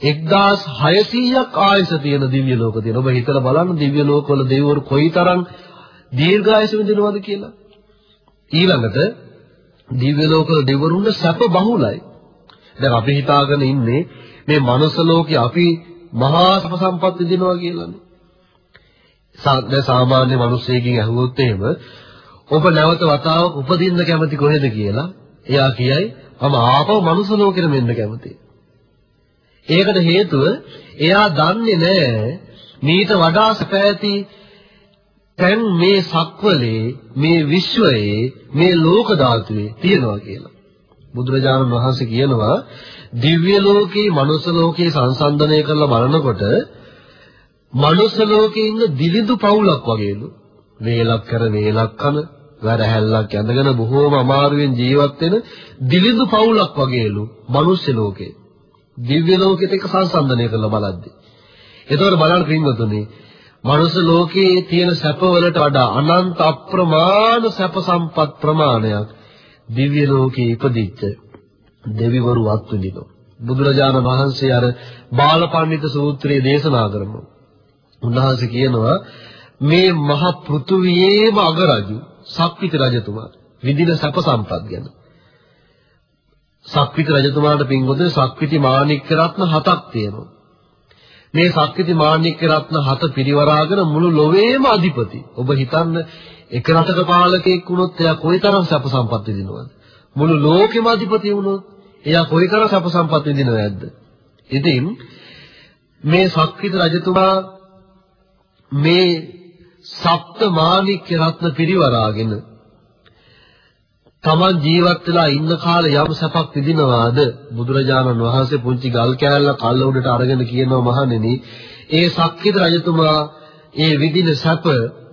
1600ක් ආයස තියෙන දිව්‍ය ලෝක තියෙන. ඔබ හිතලා බලන්න දිව්‍ය ලෝකවල දෙවිවරු කොයිතරම් දීර්ඝායස විඳිනවද කියලා. ඊළඟට දිව්‍ය ලෝකවල දෙවිවරුන්ගේ සැප බහුලයි. දැන් අපි හිතාගෙන ඉන්නේ මේ මනුස්ස ලෝකේ අපි මහා සැප සම්පත් විඳිනවා කියලානේ. සාමාන්‍ය මිනිස්සෙකින් අහුවොත් එහෙම ඔබ නැවත වතාවක් උපදින්න කැමති කොහෙද කියලා එයා කියයි මම ආපහු මනුස්ස ලෝකෙට මෙන්න කැමතියි. ඒකට හේතුව එයා දන්නේ නැහැ මීට වඩා සැපෑති තැන් මේ සක්වලේ මේ විශ්වයේ මේ ලෝක ධාතුවේ තියෙනවා කියලා. බුදුරජාණන් වහන්සේ කියනවා දිව්‍ය ලෝකේ මනුස්ස ලෝකේ සංසන්දනය කරලා බලනකොට මනුස්ස ලෝකේ ඉන්න දිලිඳු පවුලක් වගේලු. වේලක් කර වේලක් කන වැරහැල්ලක් ඇඳගෙන බොහෝම අමාරුවෙන් ජීවත් වෙන දිලිඳු පවුලක් වගේලු මිනිස් ලෝකේ. දිව්‍ය ලෝකෙත් එක්ක සංසන්දනය කරලා බලද්දි. එතකොට බලන්න පින්වතුනි, මනුස්ස ලෝකයේ තියෙන සැපවලට වඩා අනන්ත අප්‍රමාණ සැප සම්පත් ප්‍රමාණයක් දිව්‍ය ලෝකයේ ඉපදිච්ච දෙවිවරු අත්විඳිනවා. බුදුරජාණන් වහන්සේ අර බාලපඬිත සූත්‍රයේ දේශනා කරනවා. උන්වහන්සේ කියනවා මේ මහ පෘථුවියේම අගරජු සක්විති රජතුමා විඳින සැප සම්පත් ගැන. සක්විති රජතුමාට පින්වතුනි සක්විති මාණික්ක රත්න හතක් තියෙනවා. මේ සක්විති මාණික්ක රත්න හත පිරිවරාගෙන මුළු ලොවේම අධිපති. ඔබ හිතන්න එක රටක පාලකයෙක් වුණොත් එයා කොයිතරම් සැප සම්පත් විඳිනවද? මුළු ලෝකෙම අධිපති වුණොත් එයා කොයිතරම් සැප සම්පත් විඳිනවද නැද්ද? ඉතින් මේ සක්විති රජතුමා මේ සප්ත මාණික්‍ය රත්න පිරිවරාගෙන තමන් ජීවත් වෙලා ඉන්න කාලේ යම් සැපක් විඳිනවාද? බුදුරජාණන් වහන්සේ පුංචි ගල් කෑල්ල කල්ල උඩට අරගෙන කියනවා මහණෙනි ඒ සක්විත රජතුමා ඒ විඳින සැප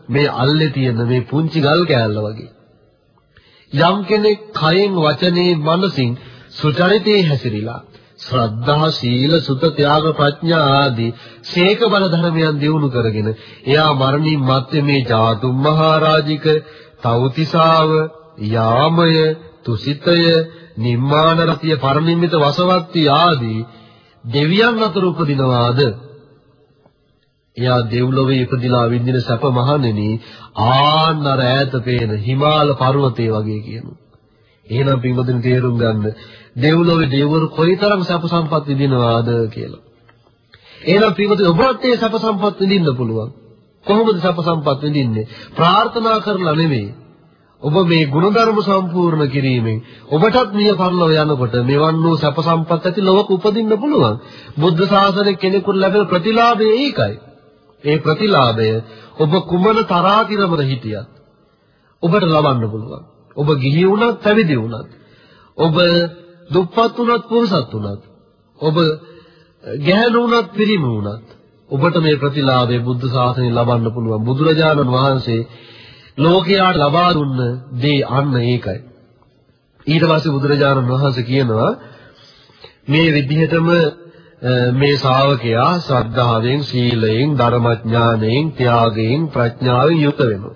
මේ අල්ලේ තියෙන මේ පුංචි ගල් කෑල්ල වගේ. යම් කෙනෙක් කයෙන් වචනේ මනසින් සුචරිතේ හැසිරීලා ශ්‍රද්ධා සීල සුත ත්‍යාග ප්‍රඥා ආදී සීක බල ධර්මයන් දියුණු කරගෙන එයා මරණින් මත්තේ මේ ජාතුම් මහරජික තවතිසාව යාමය තුසිතය නිම්මාන රතිය පරිනිම්මිත වසවත්ති ආදී දෙවියන් අතර උපදිනවාද? එයා දෙව්ලොවේ ඉපදිලා විඳින සැප මහණෙනි ආන්නර ඈත පේන හිමාල පර්වතය වගේ කියනවා. එහෙනම් පින්වතුනි තේරුම් ගන්න දෙව්ලොවේ දෙවිවරු කොයිතරම් සැප සම්පත් විඳිනවාද කියලා. එහෙනම් පින්වතුනි ඔබට ඒ සැප සම්පත් විඳින්න පුළුවන්. කොහොමද සැප සම්පත් විඳින්නේ? ප්‍රාර්ථනා කරලා නෙමෙයි. ඔබ මේ ගුණධර්ම සම්පූර්ණ කිරීමෙන් ඔබටත් මිය පරලොව යනකොට මෙවන් වූ සැප සම්පත් ඇති ලොවක උපදින්න පුළුවන්. බුද්ධ ශාසනයේ කෙනෙකුට ලැබෙන ප්‍රතිලාභය ඒකයි. ඒ ප්‍රතිලාභය ඔබ කුමන තරාතිරමද හිටියත් ඔබට ලබන්න පුළුවන්. ඔබ ගිහි වුණත් පැවිදි වුණත් ඔබ දුප්පත් වුණත් පුරුසත් වුණත් ඔබ ගැහැණු වුණත් පිරිමි වුණත් ඔබට මේ ප්‍රතිලාභය බුද්ධ ශාසනයෙන් ලබන්න පුළුවන්. බුදුරජාණන් වහන්සේ ලෝකයාට ලබා දුන්න දේ අන්න ඒකයි. ඊට පස්සේ බුදුරජාණන් වහන්සේ කියනවා මේ විදිහටම මේ ශ්‍රාවකයා ශ්‍රද්ධාවෙන්, සීලයෙන්, ධර්මඥානයෙන්, ත්‍යාගයෙන්, ප්‍රඥාවෙන් යුත වෙනවා.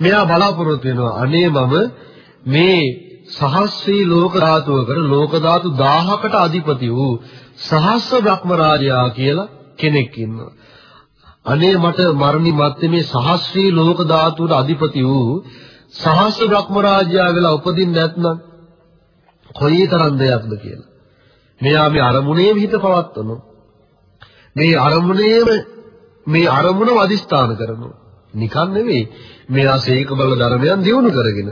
මෙයා බලාපොරොත්තු වෙනවා අනේ මම මේ සහස්‍රී ලෝක ධාතුවකට ලෝක ධාතු 1000කට අධිපති වූ සහස්‍ර බ්‍රහ්ම රාජයා කියලා කෙනෙක් ඉන්නවා. අනේ මට මරණි මත්තේ මේ සහස්‍රී ලෝක ධාතුවට අධිපති වූ සහස්‍ර බ්‍රහ්ම රාජයා වෙලා උපදින්න නැත්නම් කොයිතරම් දෙයක්ද කියලා. මෙයා මේ අරමුණේම හිත පවත්වනවා. මේ අරමුණේම මේ අරමුණව අදිස්ථාන කරනවා. නිකන් නෙවෙයි. මෙයා සීක බල ධර්මයන් දියුණු කරගෙන.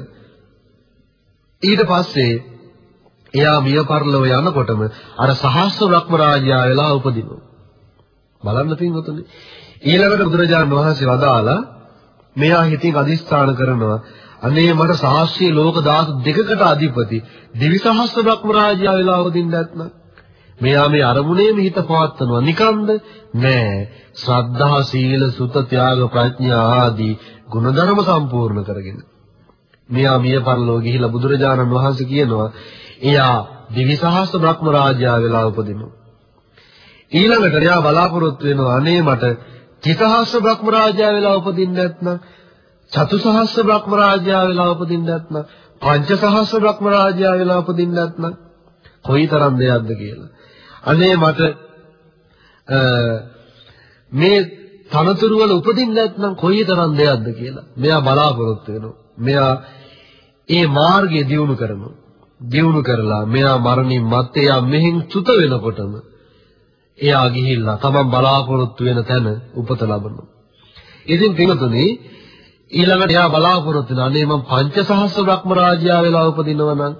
ඊට පස්සේ එයා මිය පරලොව යනකොටම අර සහස්‍ර බ්‍රහ්ම රාජයා වෙලා උපදිනවා. බලන්න පින්වතුනි. ඊළඟට බුදුරජාණන් වහන්සේ වදාලා මෙයා හිතින් අදිස්ථාන කරනවා අනේ මට සාහස්ත්‍රී ලෝක ධාතු දෙකකට අධිපති දිවිසහස්‍ර බ්‍රහ්ම රාජයා වෙලා වදින්න නැත්නම් මෙයා මේ අරමුණේම හිත පවත්නවා නිකන්ද? නෑ. ශ්‍රද්ධා සීල සුත ත්‍යාග ප්‍රඥා ආදී ගුණධර්ම සම්පූර්ණ කරගෙන. මෙයා මිය පරලෝ ගිහිලා බුදුරජාණන් වහන්සේ කියනවා එයා දිවිසහස්‍ර බ්‍රහ්ම රාජයා වෙලා උපදිනවා ඊළඟට එයා බලාපොරොත්තු වෙනවා අනේ මට තිසහස්ස බ්‍රහ්ම රාජයා වෙලා උපදින්න නැත්නම් චතුසහස්ස බ්‍රහ්ම රාජයා වෙලා උපදින්න නැත්නම් පංචසහස්ස බ්‍රහ්ම රාජයා වෙලා උපදින්න නැත්නම් කොයිතරම් දෙයක්ද කියලා. අනේ මට මේ තනතුරු වල උපදින්න නැත්නම් කොයිතරම් දෙයක්ද කියලා. මෙයා බලාපොරොත්තු වෙනවා. මෙයා ඒ මාර්ගය දියුණු කරනවා. දියුණු කරලා මෙයා මරණින් මත්තේ යා මෙහෙන් චුත වෙනකොටම එයා ගිහිල්ලා තමන් බලාපොරොත්තු වෙන තැන උපත ලබනවා. ඉතින් පින්තුනේ ඊළඟට එයා බලාපොරොත්තු වෙන අනේ මම පංචසහස්‍ර බ්‍රහ්ම රාජ්‍යය වෙලා උපදිනවා නම්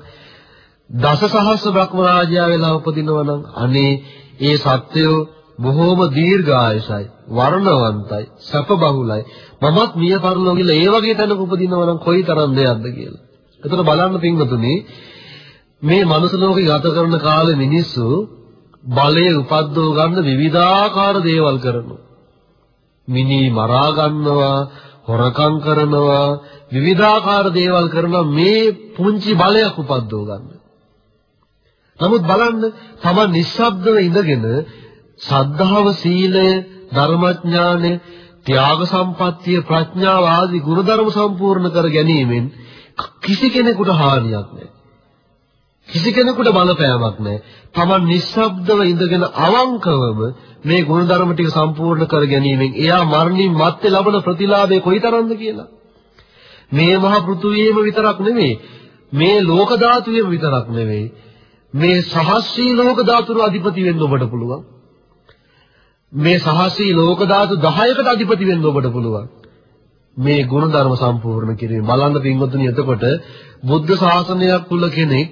දසසහස්‍ර බ්‍රහ්ම රාජ්‍යය වෙලා උපදිනවා නම් අනේ ඒ සත්‍යය බොහෝම දීර්ඝායසයි වර්ණවන්තයි සැප බහුලයි මමත් මිය පරලෝ කියලා ඒ වගේ තැනක උපදිනවා නම් කොයිතරම් දෙයක්ද කියලා. එතකොට බලන්න පින්වතුනි මේ මනුස්ස ලෝකේ ගත කරන කාලේ මිනිස්සු බලය උපද්දව ගන්න විවිධාකාර දේවල් කරනවා. මිනි මරා ගන්නවා, හොරකම් කරනවා, විවිධාකාර දේවල් කරනවා මේ පුංචි බලයක් උපද්දව ගන්න. නමුත් බලන්න තමන් නිස්සබ්දව ඉඳගෙන සද්ධාව, සීලය, ධර්මඥානය, ත්‍යාග සම්පත්තිය, ප්‍රඥාව ආදී ගුණධර්ම සම්පූර්ණ කර ගැනීමෙන් කිසි කෙනෙකුට හානියක් නැහැ. කිසි කෙනෙකුට බලපෑමක් නැහැ. Taman නිස්සබ්දව ඉඳගෙන අවංකවම මේ ගුණධර්ම ටික සම්පූර්ණ කර ගැනීමෙන් එයා මරණින් මත්තේ ලබන ප්‍රතිලාභය කොයිතරම්ද කියලා. මේ මහ පෘථුවියේම විතරක් නෙමෙයි. මේ ලෝක ධාතුවේම විතරක් නෙමෙයි. මේ සහස්‍රී ලෝක ධාතුරු අධිපති වෙන්න ඔබට පුළුවන්. මේ සහස්‍රී ලෝක ධාතු 10කට අධිපති වෙන්න ඔබට පුළුවන්. මේ ගුණධර්ම සම්පූර්ණ කිරීම බලන්න පින්වතුනි එතකොට බුද්ධ ශාසනයක් තුල කෙනෙක්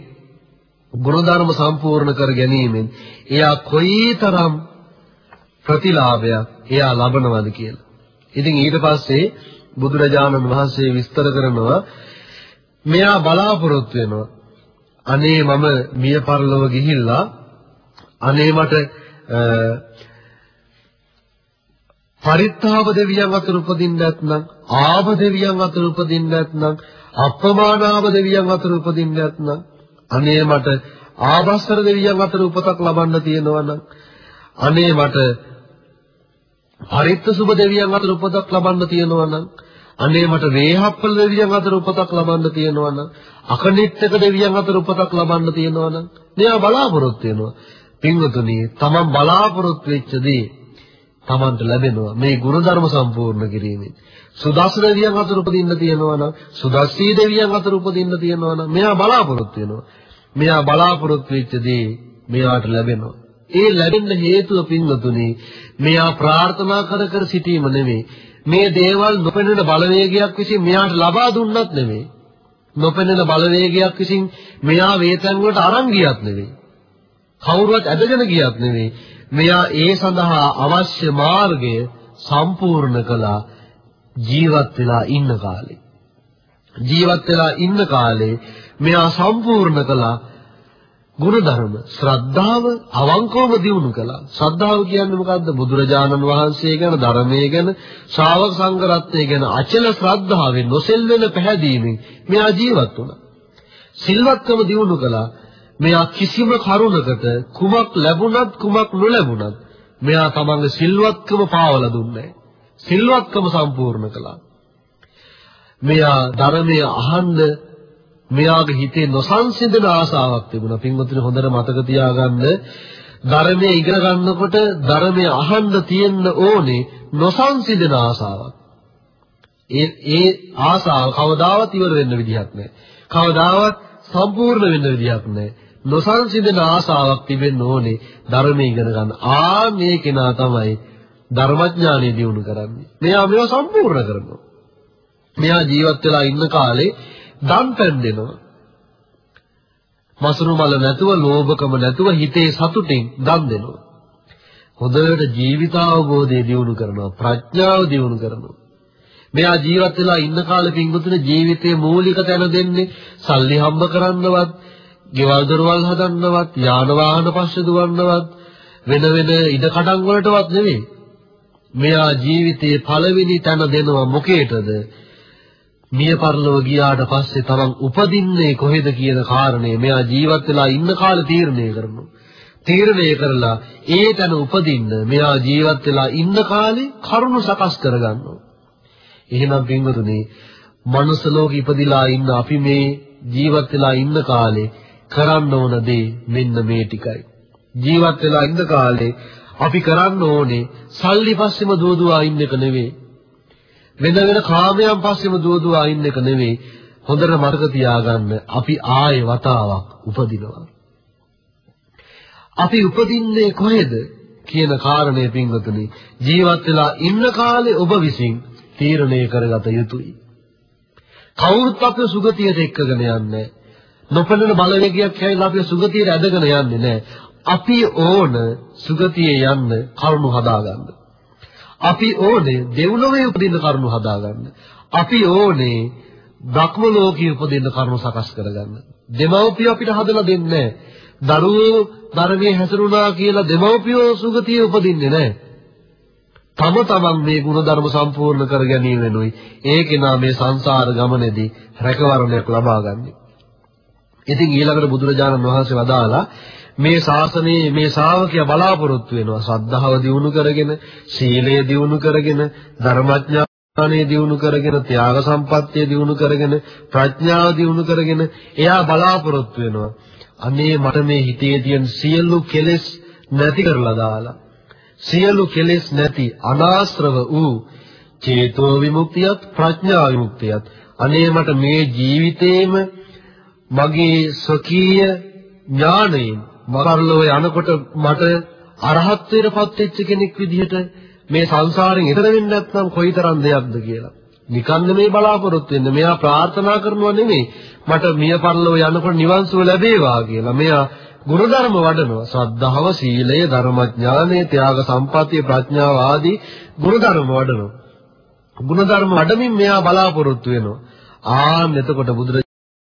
ගුණධර්ම සම්පූර්ණ කර ගැනීමෙන් එයා කොයිතරම් ප්‍රතිලාභයක් එයා ලබනවද කියලා. ඉතින් ඊට පස්සේ බුදුරජාණන් වහන්සේ විස්තර කරනවා මෙයා බලාපොරොත්තු වෙනවා අනේ මම මිය පරලොව ගිහිල්ලා අනේ මට පරිත්තාව දෙවියන් අතර උපදින්න නැත්නම් ආව දෙවියන් අතර උපදින්න නැත්නම් අප්‍රමාණාව දෙවියන් අතර උපදින්න නැත්නම් අනේ මට ආභස්සර දෙවියන් අතර උපතක් ලබන්න තියෙනවා නම් අනේ මට පරිත්ත සුබ දෙවියන් අතර උපතක් ලබන්න තියෙනවා නම් අනේ මට වේහප්පල දෙවියන් අතර උපතක් ලබන්න තියෙනවා නම් අකනිට්ටක දෙවියන් අතර උපතක් ලබන්න තියෙනවා නම් මෙයා බලාපොරොත්තු වෙනවා. පින්වතුනි තමන් බලාපොරොත්තු වෙච්ච දේ Tamanට ලැබෙනවා මේ ගුණධර්ම සම්පූර්ණ කිරීමෙන්. සුදස්ස දෙවියන් අතර උපදින්න තියෙනවා නම් සුදස්සී දෙවියන් අතර උපදින්න තියෙනවා නම් මෙයා බලාපොරොත්තු වෙනවා. මෙයා බලාපොරොත්තු වෙච්ච දේ මෙයාට ලැබෙනවා. ඒ ලැබෙන්න හේතුව පින්වතුනි මෙයා ප්‍රාර්ථනා කර කර සිටීම නෙමෙයි. මේ දේවල් නොපෙනෙන බලවේගයක් විසින් මෙයාට ලබා දුන්නත් නෙමෙයි. නොපෙනෙන බලවේගයක් විසින් මෙයා වේතන් වලට අරන් ගියත් නෙමෙයි. කවුරුවත් ඇදගෙන ගියත් නෙමෙයි. මෙයා ඒ සඳහා අවශ්‍ය මාර්ගය සම්පූර්ණ කළා ජීවත් වෙලා ඉන්න කාලේ. ජීවත් වෙලා ඉන්න කාලේ මෙයා සම්පූර්ණ කළා ගුණධර්ම ශ්‍රද්ධාව අවංකවම දියුණු කළා. ශ්‍රද්ධාව කියන්නේ මොකද්ද? බුදුරජාණන් වහන්සේ ගැන ධර්මයේ ගැන ශ්‍රාවක සංඝ රත්නය ගැන අචල ශ්‍රද්ධාවෙන් නොසෙල්වෙන පැහැදීමෙන් මෙයා ජීවත් වුණා. සිල්වත්කම දියුණු කළා. මෙයා කිසිම කරුණකට කුමක් ලැබුණත් කුමක් නොලැබුණත් මෙයා තමන්ගේ සිල්වත්කම පාවලා දුන්නේ සිල්වත්කම සම්පූර්ණ කළා. මෙයා ධර්මයේ අහන්න මෙයාගේ හිතේ නොසන්සිඳන ආසාවක් තිබුණා. පින්වතුනි හොඳට මතක තියාගන්න ධර්මයේ ඉගෙන ගන්නකොට ධර්මයේ අහන්න තියෙන්න ඕනේ නොසන්සිඳන ආසාවක්. ඒ ඒ ආසාව කවදාවත් ඉවර වෙන්න විදිහක් නැහැ. කවදාවත් සම්පූර්ණ වෙන්න විදිහක් නැහැ. නොසන්සිඳන ආසාවක් තිබෙන්න ඕනේ ධර්මයේ ඉගෙන ගන්න. ආ මේ කෙනා තමයි ධර්මඥානෙ දියුණු කරන්නේ. මෙයා මේවා සම්පූර්ණ කරනවා. මෙයා ජීවත් වෙලා ඉන්න කාලේ දන් පෙන් දෙනවා. මසුරු මල නැතුව, ලෝභකම නැතුව හිතේ සතුටින් දන් දෙනවා. හොඳට ජීවිතාවබෝධය දියුණු කරනවා, ප්‍රඥාව දියුණු කරනවා. මෙයා ජීවත් වෙලා ඉන්න කාලෙ පින්වතුන ජීවිතයේ මූලික තැන දෙන්නේ සල්ලි හම්බ කරන්නවත්, ගෙවල් දොරවල් හදන්නවත්, යාන වාහන පස්සේ දුවන්නවත්, වෙන වෙන ඉඩ කඩම් වලටවත් නෙවෙයි. මෙයා ජීවිතයේ පළවෙනි තැන දෙනවා මොකේටද? මිය පරලොව ගියාට පස්සේ තමන් උපදින්නේ කොහෙද කියන කාරණේ මෙයා ජීවත් වෙලා ඉන්න කාලේ තීරණය කරනවා. තීරණය කරලා ඒ තැන උපදින්න මෙයා ජීවත් වෙලා ඉන්න කාලේ කරුණු සකස් කරගන්නවා. එහෙනම් පින්වතුනි, මනුස්ස ලෝකෙ ඉපදිලා ඉන්න අපි මේ ජීවත් වෙලා ඉන්න කාලේ කරන්න ඕන දේ මෙන්න මේ ටිකයි. ජීවත් වෙලා ඉන්න කාලේ අපි කරන්න ඕනේ සල්ලි පස්සෙම දුවදුවා ඉන්න එක නෙවෙයි. වෙන වෙන කාමයන් පස්සෙම දුවදුවා ඉන්න එක නෙවෙයි. හොඳට මතක තියාගන්න අපි ආයේ වතාවක් උපදිනවා. අපි උපදින්නේ කොහෙද කියන කාරණය පින්වතුනි ජීවත් වෙලා ඉන්න කාලේ ඔබ විසින් තීරණය කරගත යුතුයි. කවුරුත් අපේ සුගතියට එක්කගෙන යන්නේ නොපෙනෙන බලවේගයක් හැයිලා අපි සුගතියට ඇදගෙන යන්නේ නැහැ. අපි ඕන සුගතියේ යන්න කරුණු හදාගන්න. අපි ඕනේ දෙව්ලොවේ උපදින්න කරුණු හදාගන්න. අපි ඕනේ බ්‍රහ්ම ලෝකයේ උපදින්න කරුණු සකස් කරගන්න. දෙමව්පිය අපිට හදලා දෙන්නේ දරුවෝ ධර්මයේ හැසිරුණා කියලා දෙමව්පියෝ සුගතියේ උපදින්නේ නැහැ. තම තමන් මේ ගුණධර්ම සම්පූර්ණ කර ගැනීම වෙනුයි ඒකේනා මේ සංසාර ගමනේදී රැකවරණයක් ලබා ගන්න. ඉතින් ඊළඟට බුදුරජාණන් වහන්සේ වදාලා මේ ශාසනයේ මේ ශ්‍රාවකයා බලාපොරොත්තු වෙනවා. ශ්‍රද්ධාව දියුණු කරගෙන සීලය දියුණු කරගෙන ධර්මඥානය දියුණු කරගෙන ත්‍යාග සම්පත්තිය දියුණු කරගෙන ප්‍රඥාව දියුණු කරගෙන එයා බලාපොරොත්තු වෙනවා. අනේ මට මේ හිතේ තියෙන සියලු කෙලෙස් නැති කරලා දාලා සියලු කෙලෙස් නැති අනාශ්‍රව වූ චේතෝ විමුක්තියත් ප්‍රඥා විමුක්තියත් අනේ මට මේ ජීවිතේම මගේ ස්වකීය ඥාණයෙන් මරල්ලෝ යනකොට මට අරහත්ත්වයටපත් වෙච්ච කෙනෙක් විදිහට මේ සංසාරයෙන් එතර වෙන්න නැත්නම් කොයිතරම් දෙයක්ද කියලා. නිකන් නෙමෙයි බලාපොරොත්තු වෙන්නේ. මෙයා ප්‍රාර්ථනා කරනවා නෙමෙයි. මට මිය පරලෝ යනකොට නිවන් සුව ලැබේවා කියලා. මෙයා ගුණධර්ම වඩනවා. ශ්‍රද්ධාව, සීලය, ධර්මඥානය, ත්‍යාග සම්පතිය, ප්‍රඥාව ආදී ගුණධර්ම වඩනවා. ගුණධර්ම වඩමින් මෙයා බලාපොරොත්තු වෙනවා. ආන් එතකොට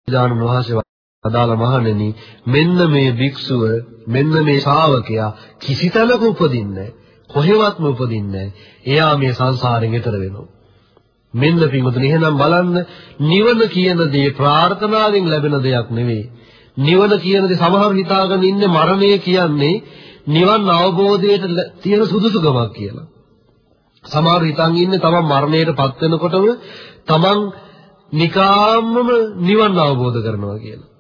බුදුරජාණන් වහන්සේ අදාළ මහණෙනි මෙන්න මේ භික්ෂුව මෙන්න මේ ශ්‍රාවකයා කිසි තැනක උපදින්නේ කොහෙවත්ම උපදින්නේ එයා මේ සංසාරයෙන් එතර වෙනවා. මෙන්න පින්වතුනි එහෙනම් බලන්න නිවන කියන දේ ප්‍රාර්ථනාවෙන් ලැබෙන දෙයක් නෙවෙයි. නිවන කියන දේ සමහර හිතාගෙන ඉන්නේ මරණය කියන්නේ නිවන් අවබෝධයට තියෙන සුදුසුකමක් කියලා. සමහර හිතන් ඉන්නේ තමන් මරණයටපත් වෙනකොටම තමන් නිකාම්මම නිවන් අවබෝධ කරනවා කියලා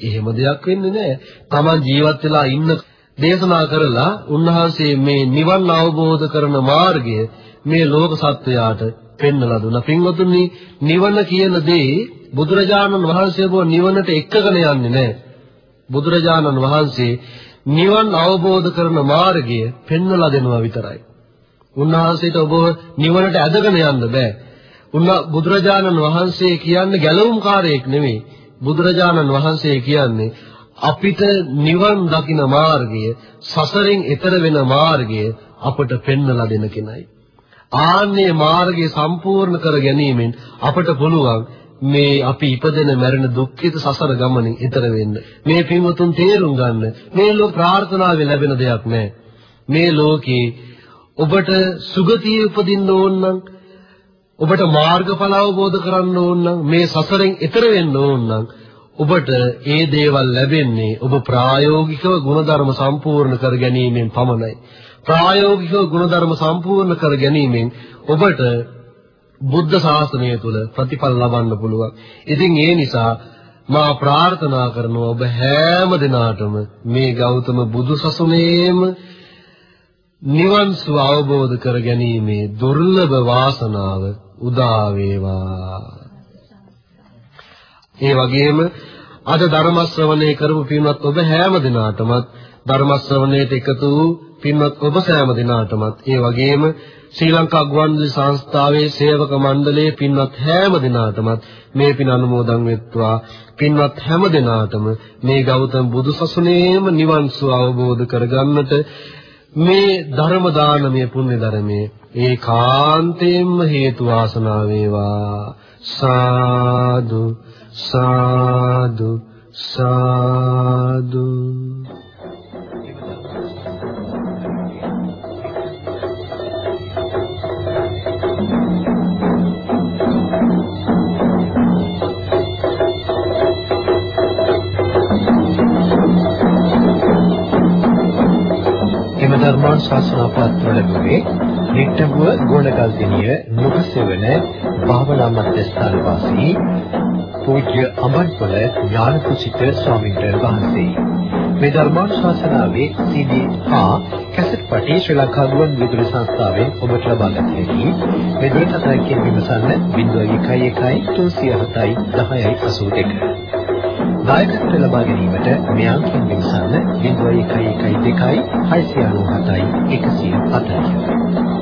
එහෙම දෙයක් වෙන්නේ නැහැ. Taman ජීවත් වෙලා ඉන්න දේශනා කරලා උන්වහන්සේ මේ නිවන් අවබෝධ කරන මාර්ගය මේ ලෝක සත්වයාට පෙන්වලා දුන්නා. පින්වතුනි නිවන කියන දේ බුදුරජාණන් වහන්සේ බෝ නිවනට එක්කගෙන යන්නේ නැහැ. බුදුරජාණන් වහන්සේ නිවන් අවබෝධ කරන මාර්ගය පෙන්වලා දෙනවා විතරයි. උන්වහන්සේට ඔබ නිවනට ඇදගෙන යන්න බෑ. උන්න බුදුරජාණන් වහන්සේ කියන්නේ ගැලවුම්කාරයෙක් නෙමෙයි. බුදුරජාණන් වහන්සේ කියන්නේ අපිට නිවන් දකින මාර්ගය, සසරෙන් එතර වෙන මාර්ගය අපට පෙන්වලා දෙන කෙනයි. ආන්නේ මාර්ගය සම්පූර්ණ කර ගැනීමෙන් අපට පුළුවන් මේ අපි ඉපදෙන මැරෙන දුක්ඛිත සසර ගමනින් ඈතර වෙන්න. මේ පින්වතුන් තේරුම් ගන්න. මේ ලෝක ප්‍රාර්ථනාවේ ලැබෙන දෙයක් නෑ. මේ ලෝකේ ඔබට සුගතිය උපදින්න ඕන නම් ඔබට මාර්ගඵල අවබෝධ කරන්න ඕන නම් මේ සසරෙන් ඈතර වෙන්න ඕන නම් ඔබට ඒ දේවල් ලැබෙන්නේ ඔබ ප්‍රායෝගිකව ගුණධර්ම සම්පූර්ණ කර ගැනීමෙන් පමණයි. ප්‍රායෝගිකව ගුණධර්ම සම්පූර්ණ කර ගැනීමෙන් ඔබට බුද්ධ ශාසනය තුල ප්‍රතිඵල ලබන්න පුළුවන්. ඉතින් ඒ නිසා මා ප්‍රාර්ථනා කරනවා ඔබ හැම දිනාටම මේ ගෞතම බුදු සසුනේම නිවන් සුව අවබෝධ කර ගැනීමේ දුර්ලභ වාසනාව උදා වේවා. ඒ වගේම අද ධර්ම ශ්‍රවණය කරපු පින්වත් ඔබ හැම දිනාටමත් ධර්ම ශ්‍රවණයට එකතු වූ පින්වත් ඔබ සෑම දිනාටමත් ඒ වගේම ශ්‍රී ලංකා ගුවන්විදුලි සංස්ථාවේ සේවක මණ්ඩලයේ පින්වත් හැම දිනාටමත් මේ පින් අනුමෝදන් වෙත්වා පින්වත් හැම දිනාටම මේ ගෞතම බුදුසසුනේම නිවන් සුව අවබෝධ කරගන්නට මේ ධර්ම දානමය පුණ්‍ය ධර්මයේ ඒකාන්තයෙන්ම හේතු වාසනා වේවා. සාදු සාදු සාදු. ධර්මානුශාසනා පත්‍ර ලැබුවේ නිට්ටඹුව ගෝණගල්දිනිය නුගසෙවන භාවනා මධ්‍යස්ථාන වාසී පූජ්‍ය අඹන්පොළ ඥානකුසිත ස්වාමීන් වහන්සේ. මේ ධර්මානුශාසනාවේ CD හා කැසට් පටි ශ්‍රී ලංකා ගුවන් විදුලි සංස්ථාවෙන් ඔබට ලබා ගන්න හැකි. මේ දුරකථන කියන විමසන්න 0111 307 10 82. දායකත්ව ලබා ගැනීමට මේ අංකයෙන් විමසන්න 0112 697 140